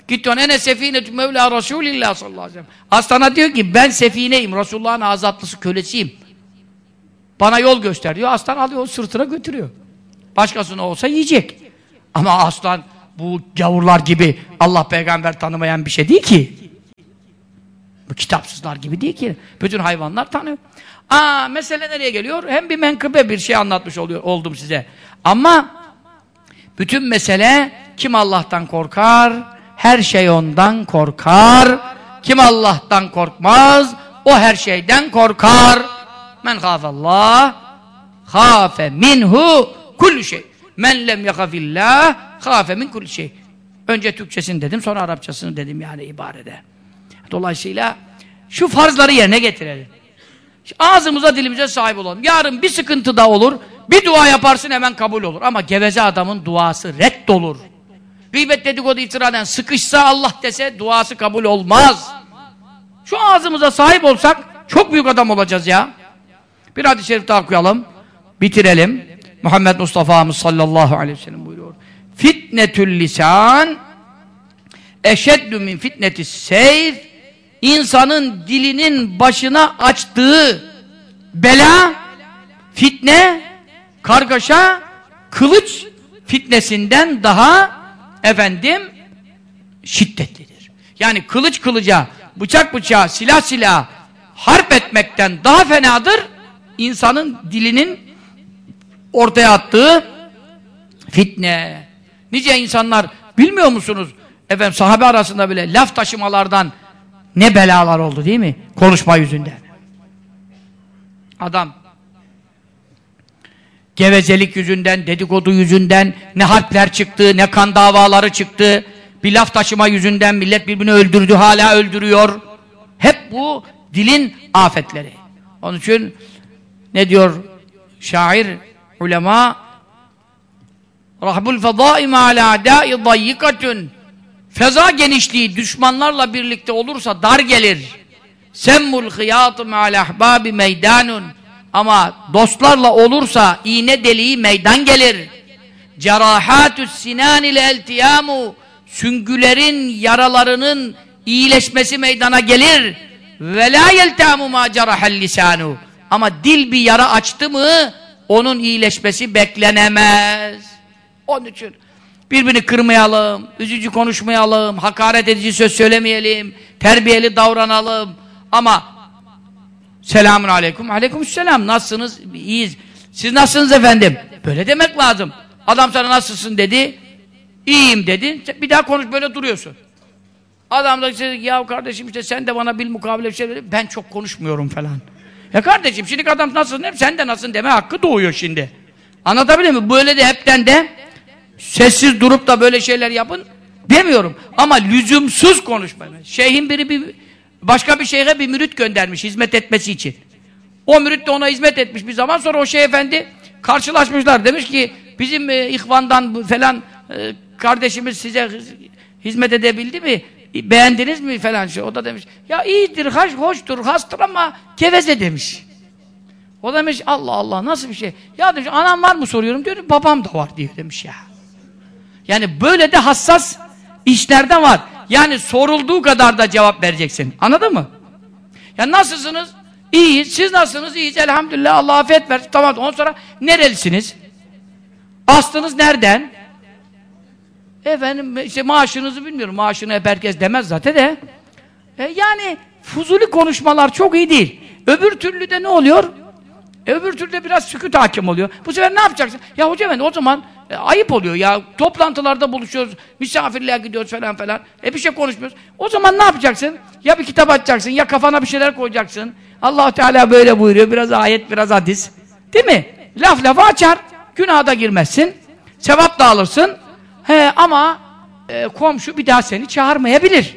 Gitti ona ene sefinetü mevla Resulillah sallallahu aleyhi ve sellem. Aslana diyor ki ben sefineyim. Resulullah'ın azatlısı kölesiyim. Bana yol göster diyor. Aslan alıyor sırtına götürüyor. Başkasına olsa yiyecek. Ama aslan bu gavurlar gibi Allah peygamber tanımayan bir şey değil ki. Bu kitapsızlar gibi değil ki. Bütün hayvanlar tanıyor. Aa mesele nereye geliyor? Hem bir menkıbe bir şey anlatmış oluyor oldum size. Ama bütün mesele kim Allah'tan korkar? Her şey ondan korkar. Kim Allah'tan korkmaz? O her şeyden korkar. Men khafallah khafe minhu kullu şey. Men lem yakafillah khafe min kulli şey. Önce Türkçesini dedim sonra Arapçasını dedim yani ibarede. Dolayısıyla şu farzları yerine getirelim. Ağzımıza dilimize sahip olalım. Yarın bir sıkıntı da olur. Bir dua yaparsın hemen kabul olur. Ama geveze adamın duası reddolur. Gıybet dedikodu iftiraden sıkışsa Allah dese duası kabul olmaz. Şu ağzımıza sahip olsak çok büyük adam olacağız ya. Bir hadis-i şerif daha okuyalım. Bitirelim. Muhammed Mustafa'mız sallallahu aleyhi ve sellem buyuruyor. Fitnetül lisan eşeddü min fitnetis seyf insanın dilinin başına açtığı bela, fitne, kargaşa, kılıç fitnesinden daha efendim şiddetlidir. Yani kılıç kılıca, bıçak bıçağa, silah silah harp etmekten daha fenadır insanın dilinin ortaya attığı fitne. Nice insanlar bilmiyor musunuz? Efendim sahabe arasında bile laf taşımalardan ne belalar oldu değil mi? Konuşma yüzünden. Adam gevezelik yüzünden, dedikodu yüzünden ne harpler çıktı, ne kan davaları çıktı. Bir laf taşıma yüzünden millet birbirini öldürdü, hala öldürüyor. Hep bu dilin afetleri. Onun için ne diyor şair, ulema Rahbul fedâi mâlâ dâi dayyikatun Feza genişliği düşmanlarla birlikte olursa dar gelir. Semmul hıyatı me'al ahbabi meydanun. Ama dostlarla olursa iğne deliği meydan gelir. Cerahatü sinan ile eltiyamu. Süngülerin yaralarının iyileşmesi meydana gelir. Ve la yeltamu ma lisanu. Ama dil bir yara açtı mı onun iyileşmesi beklenemez. Onun için Birbirini kırmayalım, üzücü konuşmayalım, hakaret edici söz söylemeyelim, terbiyeli davranalım. Ama selamun aleyküm, aleyküm selam, nasılsınız? İyiyiz. Siz nasılsınız efendim? Böyle demek lazım. Adam sana nasılsın dedi, iyiyim dedi, bir daha konuş böyle duruyorsun. Adam da dedi ya kardeşim işte sen de bana bil mukabele bir şey dedi. Ben çok konuşmuyorum falan. Ya kardeşim şimdi adam nasılsın sen de nasılsın deme hakkı doğuyor şimdi. Anlatabiliyor muyum? Böyle de hepten de Sessiz durup da böyle şeyler yapın demiyorum. Ama lüzumsuz konuşmayın. Şeyhin biri bir başka bir şeyhe bir mürit göndermiş hizmet etmesi için. O mürit de ona hizmet etmiş bir zaman sonra o şey efendi karşılaşmışlar. Demiş ki bizim e, ihvandan falan e, kardeşimiz size hizmet edebildi mi? Beğendiniz mi falan şey. O da demiş ya iyidir, hoş, hoştur, hastır ama geveze demiş. O demiş Allah Allah nasıl bir şey? Ya demiş anam var mı soruyorum diyor. Babam da var diyor demiş ya. Yani böyle de hassas işlerde var. Yani sorulduğu kadar da cevap vereceksin. Anladın mı? Ya nasılsınız? İyiyiz. Siz nasılsınız? İyiyiz. Elhamdülillah. Allah afiyet versin. Tamam. Ondan sonra nerelisiniz? Aslınız nereden? Efendim işte maaşınızı bilmiyorum. Maaşını hep herkes demez zaten de. E, yani fuzuli konuşmalar çok iyi değil. Öbür türlü de ne oluyor? E, öbür türlü de biraz sükut hakim oluyor. Bu sefer ne yapacaksın? Ya hocam efendi o zaman e, ayıp oluyor ya. Toplantılarda buluşuyoruz, misafirliğe gidiyoruz falan falan. E bir şey konuşmuyoruz. O zaman ne yapacaksın? Ya bir kitap açacaksın, ya kafana bir şeyler koyacaksın. allah Teala böyle buyuruyor. Biraz ayet, biraz hadis. Değil mi? Laf lafı açar. Günaha da girmezsin. Sevap da alırsın. He ama e, komşu bir daha seni çağırmayabilir.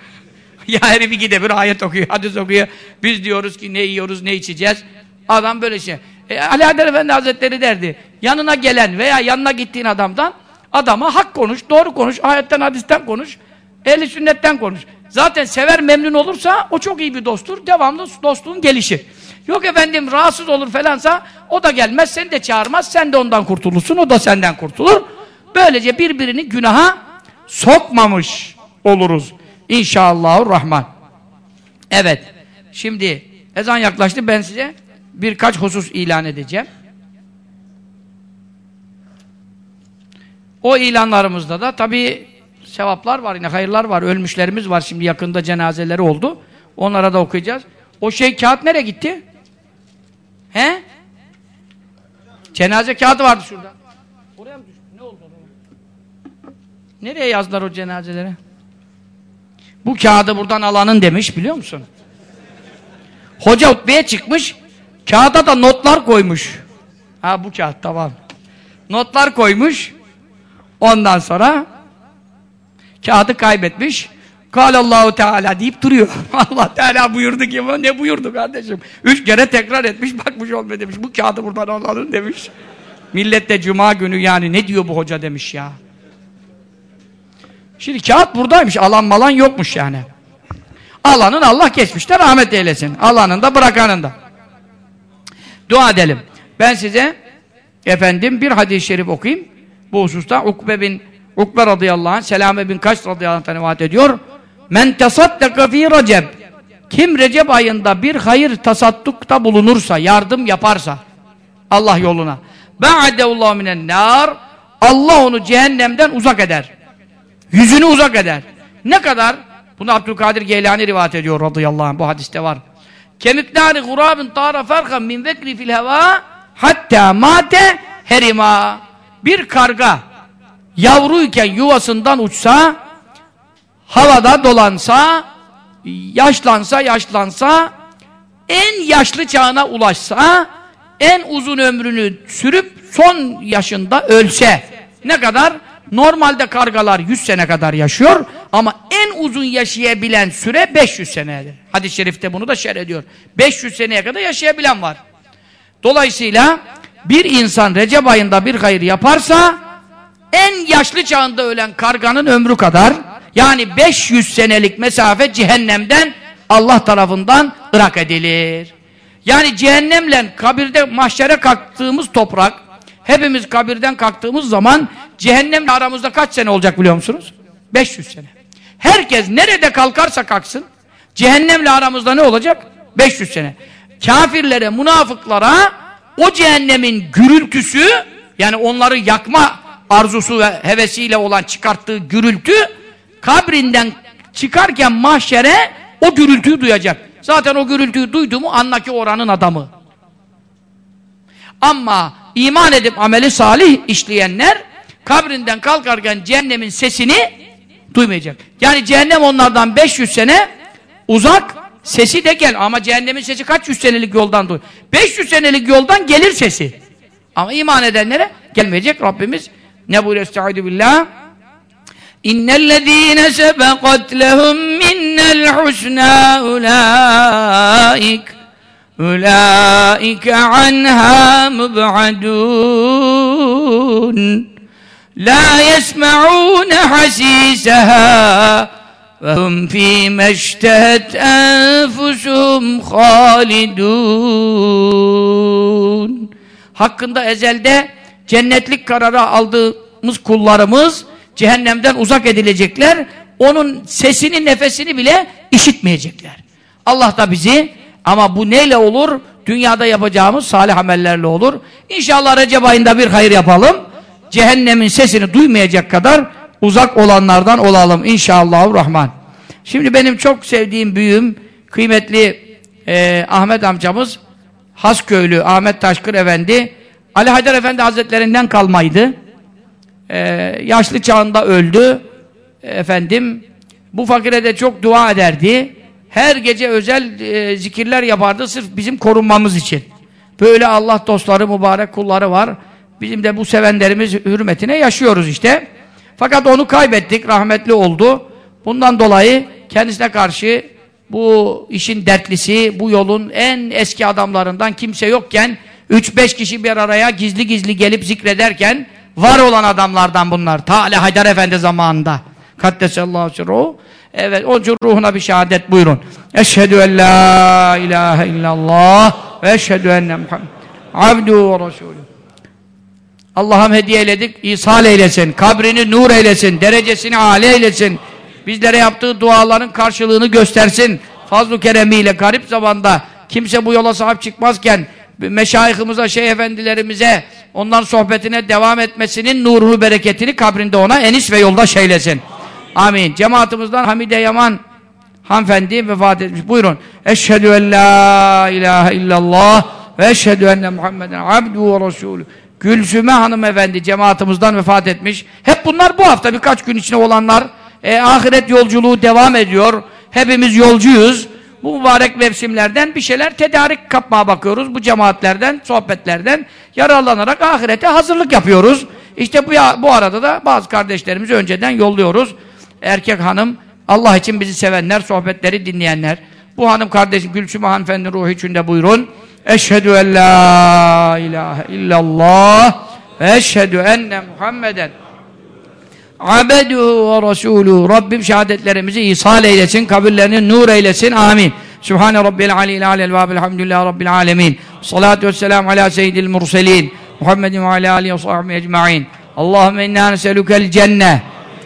[laughs] ya herif bir gide bir ayet okuyor, hadis okuyor. Biz diyoruz ki ne yiyoruz, ne içeceğiz. Adam böyle şey. E, Ali Adel Efendi Hazretleri derdi. Yanına gelen veya yanına gittiğin adamdan adama hak konuş, doğru konuş, ayetten hadisten konuş, ehli sünnetten konuş. Zaten sever memnun olursa o çok iyi bir dosttur. Devamlı dostluğun gelişir. Yok efendim rahatsız olur falansa o da gelmez, seni de çağırmaz, sen de ondan kurtulursun, o da senden kurtulur. Böylece birbirini günaha sokmamış oluruz. İnşallahurrahman. Evet. Şimdi ezan yaklaştı ben size birkaç husus ilan edeceğim. O ilanlarımızda da tabi sevaplar var yine hayırlar var. Ölmüşlerimiz var şimdi yakında cenazeleri oldu. Onlara da okuyacağız. O şey kağıt nereye gitti? He? Cenaze kağıdı vardı şurada. Oraya mı düştü? Ne oldu? Nereye yazdılar o cenazeleri? Bu kağıdı buradan alanın demiş biliyor musun? Hoca hutbeye çıkmış Kağıda da notlar koymuş. Ha bu kağıt tamam. Notlar koymuş. Ondan sonra kağıdı kaybetmiş. Allahu Teala deyip duruyor. [laughs] Allah Teala buyurdu ki ne buyurdu kardeşim? Üç kere tekrar etmiş bakmış olmuyor demiş. Bu kağıdı buradan alalım demiş. Millet de cuma günü yani ne diyor bu hoca demiş ya. Şimdi kağıt buradaymış. Alan malan yokmuş yani. Alanın Allah geçmiş de rahmet eylesin. Alanın da bırakanın da. Dua edelim. Ben size efendim bir hadis-i şerif okuyayım. Bu hususta Ukbe bin Ukbe radıyallahu anh, Selame bin Kaç radıyallahu anh vaat ediyor. Men tasaddaka fi recep kim Recep ayında bir hayır tasaddukta bulunursa, yardım yaparsa Allah yoluna ba'deullahu minen nar Allah onu cehennemden uzak eder. Yüzünü uzak eder. Ne kadar? Bunu Abdülkadir Geylani rivayet ediyor radıyallahu anh. Bu hadiste var. Kemiknari gurabın tara ferkan min vekri fil heva hatta mate herima. Bir karga yavruyken yuvasından uçsa havada dolansa yaşlansa yaşlansa en yaşlı çağına ulaşsa en uzun ömrünü sürüp son yaşında ölse ne kadar? Normalde kargalar 100 sene kadar yaşıyor ama en uzun yaşayabilen süre 500 senedir. Hadis-i şerifte bunu da şerh ediyor. 500 seneye kadar yaşayabilen var. Dolayısıyla bir insan Recep ayında bir hayır yaparsa en yaşlı çağında ölen karganın ömrü kadar yani 500 senelik mesafe cehennemden Allah tarafından ırak edilir. Yani cehennemle kabirde mahşere kalktığımız toprak hepimiz kabirden kalktığımız zaman cehennemle aramızda kaç sene olacak biliyor musunuz? 500 sene. Herkes nerede kalkarsa kalksın cehennemle aramızda ne olacak? 500 sene. Kafirlere, münafıklara o cehennemin gürültüsü yani onları yakma arzusu ve hevesiyle olan çıkarttığı gürültü kabrinden çıkarken mahşere o gürültüyü duyacak. Zaten o gürültüyü duydu mu anla ki oranın adamı. Ama iman edip ameli salih işleyenler kabrinden kalkarken cehennemin sesini duymayacak. Yani cehennem onlardan 500 sene uzak sesi de gel ama cehennemin sesi kaç yüz senelik yoldan duy. 500 senelik yoldan gelir sesi. Ama iman edenlere gelmeyecek Rabbimiz ne buyuruyor estaizu billah İnnellezîne sebekat lehum minnel husnâ ulâik ulâike anhâ mub'adûn La yesma'un hasîsehâ وهم فيما اشتهت أنفسهم خالدون Hakkında ezelde cennetlik kararı aldığımız kullarımız cehennemden uzak edilecekler. Onun sesini, nefesini bile işitmeyecekler. Allah da bizi ama bu neyle olur? Dünyada yapacağımız salih amellerle olur. İnşallah Recep ayında bir hayır yapalım. Cehennemin sesini duymayacak kadar uzak olanlardan olalım inşallah rahman. Şimdi benim çok sevdiğim büyüğüm, kıymetli e, Ahmet amcamız, Hasköylü Ahmet Taşkır Efendi, Ali Haydar Efendi Hazretlerinden kalmaydı. E, yaşlı çağında öldü. efendim, bu fakire de çok dua ederdi. Her gece özel e, zikirler yapardı sırf bizim korunmamız için. Böyle Allah dostları, mübarek kulları var. Bizim de bu sevenlerimiz hürmetine yaşıyoruz işte. Fakat onu kaybettik, rahmetli oldu. Bundan dolayı kendisine karşı bu işin dertlisi, bu yolun en eski adamlarından kimse yokken 3-5 kişi bir araya gizli gizli gelip zikrederken var olan adamlardan bunlar. Ta Ali Haydar Efendi zamanında. Kaddesallahu sirruhu. Evet, o ruhuna bir şehadet buyurun. Eşhedü en la ilahe illallah ve eşhedü enne Muhammed abdu ve resulü. Allah'ım hediye eyledik, İsa eylesin, kabrini nur eylesin, derecesini âli eylesin. Bizlere yaptığı duaların karşılığını göstersin. Fazl-ı keremiyle garip zamanda kimse bu yola sahip çıkmazken meşayihimize, şeyh efendilerimize onların sohbetine devam etmesinin nurunu, bereketini kabrinde ona enis ve yoldaş eylesin. Amin. Cemaatimizden Hamide Yaman hanımefendi vefat etmiş. Buyurun. Eşhedü en la ilahe illallah ve eşhedü enne Muhammeden abdu ve resulü. Gülsüme hanımefendi cemaatimizden vefat etmiş. Hep bunlar bu hafta birkaç gün içinde olanlar. E, ahiret yolculuğu devam ediyor. Hepimiz yolcuyuz. Bu mübarek mevsimlerden bir şeyler tedarik kapmaya bakıyoruz. Bu cemaatlerden, sohbetlerden yararlanarak ahirete hazırlık yapıyoruz. İşte bu, bu arada da bazı kardeşlerimizi önceden yolluyoruz. Erkek hanım, Allah için bizi sevenler, sohbetleri dinleyenler. Bu hanım kardeşim Gülsüm hanımefendi ruhu içinde buyurun. Eşhedü en la ilahe illallah ve eşhedü enne Muhammeden abedu ve resulü Rabbim şehadetlerimizi ihsal eylesin, kabirlerini nur eylesin. Amin. Sübhane Rabbil aleyhi alel ve elhamdülillahi Rabbil alemin. Salatu vesselamu ala seyyidil murselin. Muhammedin ve ala alihi ve sahbihi ecma'in. Allahümme inna neselükel cenne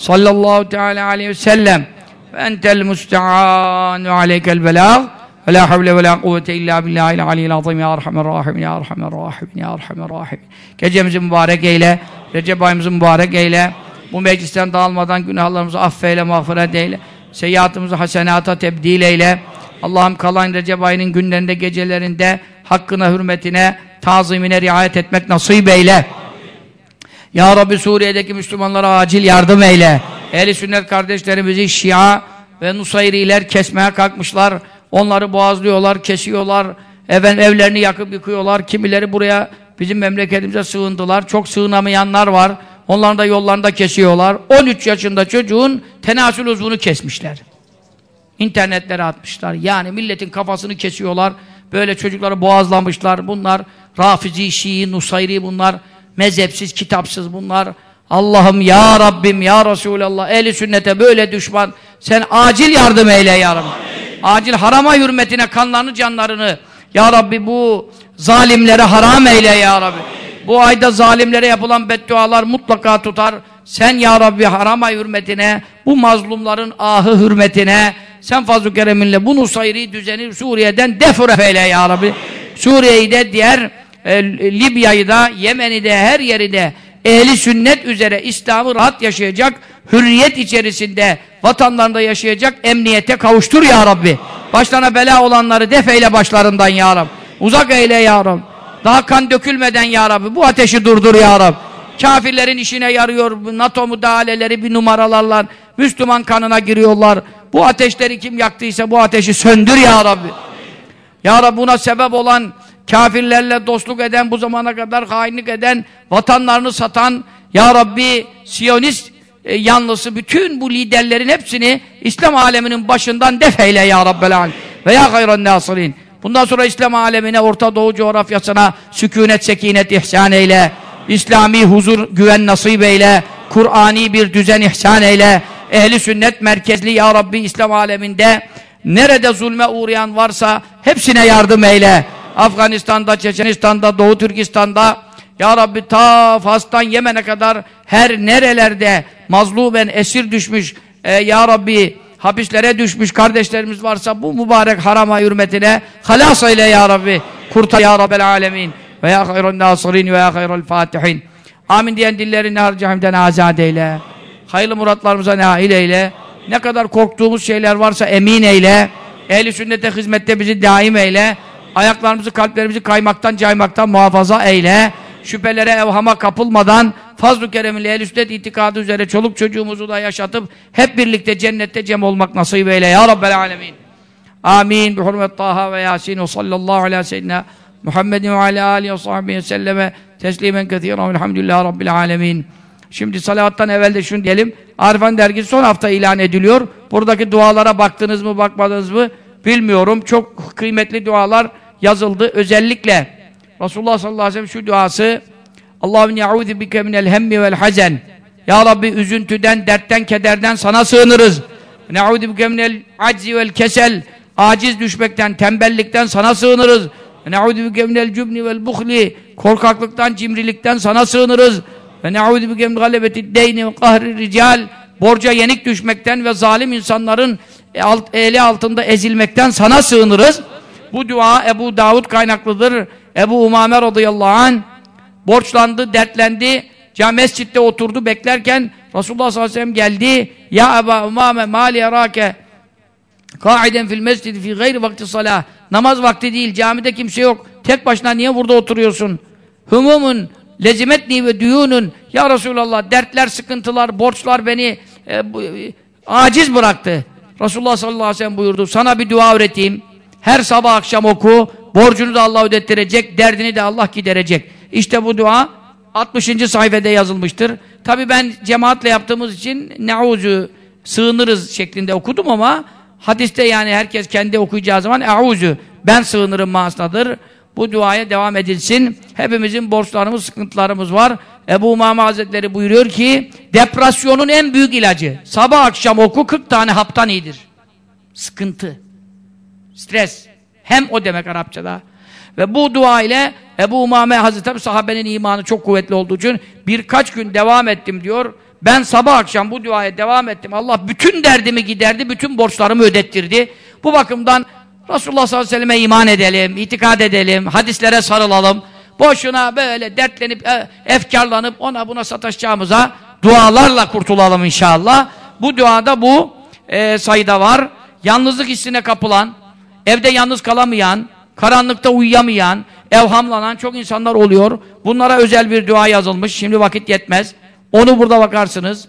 sallallahu teala aleyhi ve sellem. Ve entel musta'anu aleykel belâh ve la havle ve la kuvvete illa billahil aliyyil azim. Ya arhamer rahim ya arhamer rahim ya arhamer rahim gecemizi mübarek eyle. Recep ayımızı mübarek eyle. Bu meclisten dağılmadan günahlarımızı affeyle mağfiret eyle. Seyyiatımızı hasenata tebdil eyle. Allah'ım kalan Recep ayının günlerinde gecelerinde hakkına hürmetine tazimine riayet etmek nasip eyle. Ya Rabbi Suriye'deki Müslümanlara acil yardım eyle. Ehli sünnet kardeşlerimizi Şia ve Nusayriler kesmeye kalkmışlar. Onları boğazlıyorlar, kesiyorlar. Efendim, evlerini yakıp yıkıyorlar. Kimileri buraya bizim memleketimize sığındılar. Çok sığınamayanlar var. Onların da yollarında kesiyorlar. 13 yaşında çocuğun tenasül uzvunu kesmişler. İnternetlere atmışlar. Yani milletin kafasını kesiyorlar. Böyle çocukları boğazlamışlar. Bunlar Rafizi, Şii, Nusayri bunlar. Mezhepsiz, kitapsız bunlar. Allah'ım ya Rabbim ya Resulallah ehli sünnete böyle düşman sen acil yardım eyle ya Rabbi. Acil harama hürmetine kanlarını canlarını ya Rabbi bu zalimlere haram eyle ya Rabbi. Bu ayda zalimlere yapılan beddualar mutlaka tutar. Sen ya Rabbi haram ay hürmetine, bu mazlumların ahı hürmetine, sen fazl-ı kereminle bu Nusayri düzeni Suriye'den defuref eyle ya Rabbi. Suriye'yi de diğer e, Libya'yı da, Yemen'i de her yeri de ehli sünnet üzere İslam'ı rahat yaşayacak, hürriyet içerisinde vatanlarında yaşayacak emniyete kavuştur ya Rabbi. Başlarına bela olanları defeyle başlarından ya Rabbi. Uzak eyle ya Rabbi. Daha kan dökülmeden ya Rabbi bu ateşi durdur ya Rabbi. Kafirlerin işine yarıyor NATO müdahaleleri bir numaralarla Müslüman kanına giriyorlar. Bu ateşleri kim yaktıysa bu ateşi söndür ya Rabbi. Ya Rabbi buna sebep olan kafirlerle dostluk eden, bu zamana kadar hainlik eden, vatanlarını satan, Ya Rabbi Siyonist e, yanlısı bütün bu liderlerin hepsini İslam aleminin başından defeyle Ya Rabbel Alem. Ve ya hayran nasirin. Bundan sonra İslam alemine, Orta Doğu coğrafyasına sükunet, sekinet ihsan eyle. İslami huzur, güven nasip eyle. Kur'ani bir düzen ihsan eyle. Ehli sünnet merkezli Ya Rabbi İslam aleminde nerede zulme uğrayan varsa hepsine yardım eyle. Afganistan'da, Çeçenistan'da, Doğu Türkistan'da Ya Rabbi ta Fas'tan Yemen'e kadar her nerelerde mazluben esir düşmüş e, Ya Rabbi hapislere düşmüş kardeşlerimiz varsa bu mübarek harama hürmetine halas eyle Ya Rabbi. Kurtar Ya Rabbel alemin. Ve ya hayrun nasirin ve ya hayrul fatihin. Amin diyen dillerini harcahimden azad eyle. Hayırlı muratlarımıza nail eyle. Ne kadar korktuğumuz şeyler varsa emin eyle. Ehli sünnete hizmette bizi daim eyle. Ayaklarımızı, kalplerimizi kaymaktan, caymaktan muhafaza eyle. Şüphelere, evhama kapılmadan fazl-ı kereminle ehl sünnet itikadı üzere çoluk çocuğumuzu da yaşatıp hep birlikte cennette cem olmak nasip eyle ya Rabbel alemin. Amin. Bi hurmet Taha ve Yasin ve sallallahu ve seyyidina Muhammedin ve ala alihi ve sahbihi selleme teslimen kethiren velhamdülillahi rabbil alemin. Şimdi salavattan evvel de şunu diyelim. Arifan dergisi son hafta ilan ediliyor. Buradaki dualara baktınız mı bakmadınız mı bilmiyorum. Çok kıymetli dualar yazıldı. Özellikle Resulullah sallallahu aleyhi ve sellem şu duası Allahümme ya'udhu bike minel hemmi vel hazen Ya Rabbi üzüntüden, dertten, kederden sana sığınırız. Ne'udhu bike minel aczi vel kesel Aciz düşmekten, tembellikten sana sığınırız. Ne'udhu bike minel cübni vel buhli Korkaklıktan, cimrilikten sana sığınırız. Ve ne'udhu bike min galebeti deyni ve kahri rical Borca yenik düşmekten ve zalim insanların eli altında ezilmekten sana sığınırız. Bu dua Ebu Davud kaynaklıdır. Ebu Umame radıyallahu anh borçlandı, dertlendi. Cami mescitte oturdu beklerken Resulullah sallallahu aleyhi ve sellem geldi. Ya Ebu Umame mali erake kaiden fil mescidi fi gayri vakti salah. Namaz vakti değil, camide kimse yok. Tek başına niye burada oturuyorsun? Humumun lezimetni ve düyunun ya Resulallah dertler, sıkıntılar, borçlar beni e, bu, e, aciz bıraktı. Resulullah sallallahu aleyhi ve sellem buyurdu. Sana bir dua öğreteyim. Her sabah akşam oku. Borcunu da Allah ödettirecek, derdini de Allah giderecek. İşte bu dua 60. sayfede yazılmıştır. Tabi ben cemaatle yaptığımız için neuzu sığınırız şeklinde okudum ama hadiste yani herkes kendi okuyacağı zaman euzu ben sığınırım manasındadır. Bu duaya devam edilsin. Hepimizin borçlarımız, sıkıntılarımız var. Ebu Umame Hazretleri buyuruyor ki depresyonun en büyük ilacı. Sabah akşam oku 40 tane haptan iyidir. Sıkıntı. Stres. Hem o demek Arapçada. Ve bu dua ile Ebu Umame Hazretleri sahabenin imanı çok kuvvetli olduğu için birkaç gün devam ettim diyor. Ben sabah akşam bu duaya devam ettim. Allah bütün derdimi giderdi, bütün borçlarımı ödettirdi. Bu bakımdan Resulullah sallallahu aleyhi ve selleme iman edelim, itikad edelim, hadislere sarılalım. Boşuna böyle dertlenip, e, efkarlanıp ona buna sataşacağımıza dualarla kurtulalım inşallah. Bu duada bu e, sayıda var. Yalnızlık hissine kapılan, evde yalnız kalamayan, karanlıkta uyuyamayan, evhamlanan çok insanlar oluyor. Bunlara özel bir dua yazılmış. Şimdi vakit yetmez. Onu burada bakarsınız.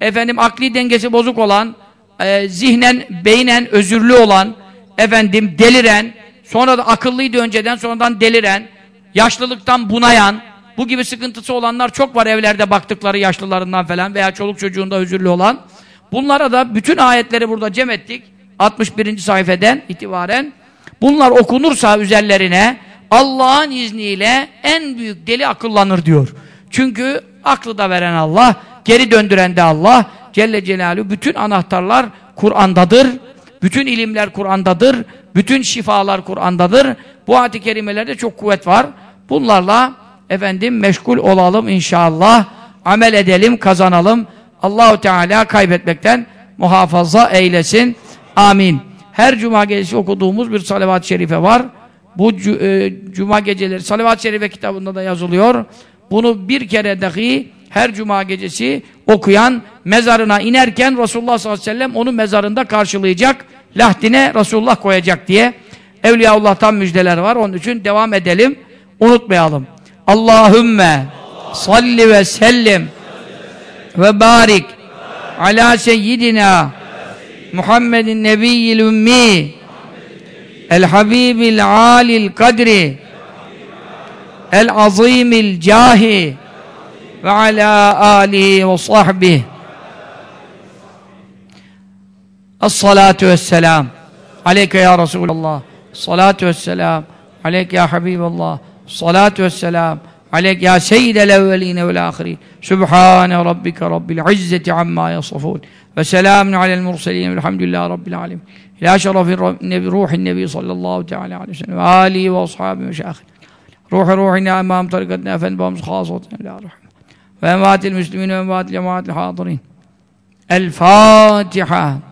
Efendim akli dengesi bozuk olan, e, zihnen, beynen özürlü olan, efendim deliren, sonra da akıllıydı önceden sonradan deliren, yaşlılıktan bunayan, bu gibi sıkıntısı olanlar çok var evlerde baktıkları yaşlılarından falan veya çoluk çocuğunda özürlü olan. Bunlara da bütün ayetleri burada cem ettik. 61. sayfeden itibaren bunlar okunursa üzerlerine Allah'ın izniyle en büyük deli akıllanır diyor. Çünkü aklı da veren Allah, geri döndüren de Allah Celle Celaluhu bütün anahtarlar Kur'an'dadır. Bütün ilimler Kur'an'dadır. Bütün şifalar Kur'an'dadır. Bu ayet-i kerimelerde çok kuvvet var. Bunlarla efendim meşgul olalım inşallah. Amel edelim, kazanalım. Allahu Teala kaybetmekten muhafaza eylesin. Amin. Her cuma gecesi okuduğumuz bir salavat-ı şerife var. Bu e, cuma geceleri salavat-ı şerife kitabında da yazılıyor. Bunu bir kere dahi her cuma gecesi okuyan mezarına inerken Resulullah sallallahu aleyhi ve sellem onu mezarında karşılayacak. Lahdine Resulullah koyacak diye Evliyaullah'tan müjdeler var. Onun için devam edelim. Unutmayalım. Allahümme salli ve sellim ve barik Muhammedin Nebiyyil Ümmi El Habibil Alil Kadri. El Azimil Cahi. Ve ala alihi ve sahbihi. Es-salatu vesselam. Aleyke ya Resulallah. Salatu vesselam. Aleyke ya Habiballah salatu vesselam. عليك يا سيد الأولين والآخرين. سبحان ربك رب العزة عما يصفون. وسلام على المرسلين والحمد لله رب العالمين. إلى شرف النبي روح النبي صلى الله تعالى عليه وسلم. وآله وأصحابه وشاخر روح روحنا أمام طريقتنا فنبهم خاصة. لا رحمة. وأموات المسلمين وأموات الجماعات الحاضرين. الفاتحة.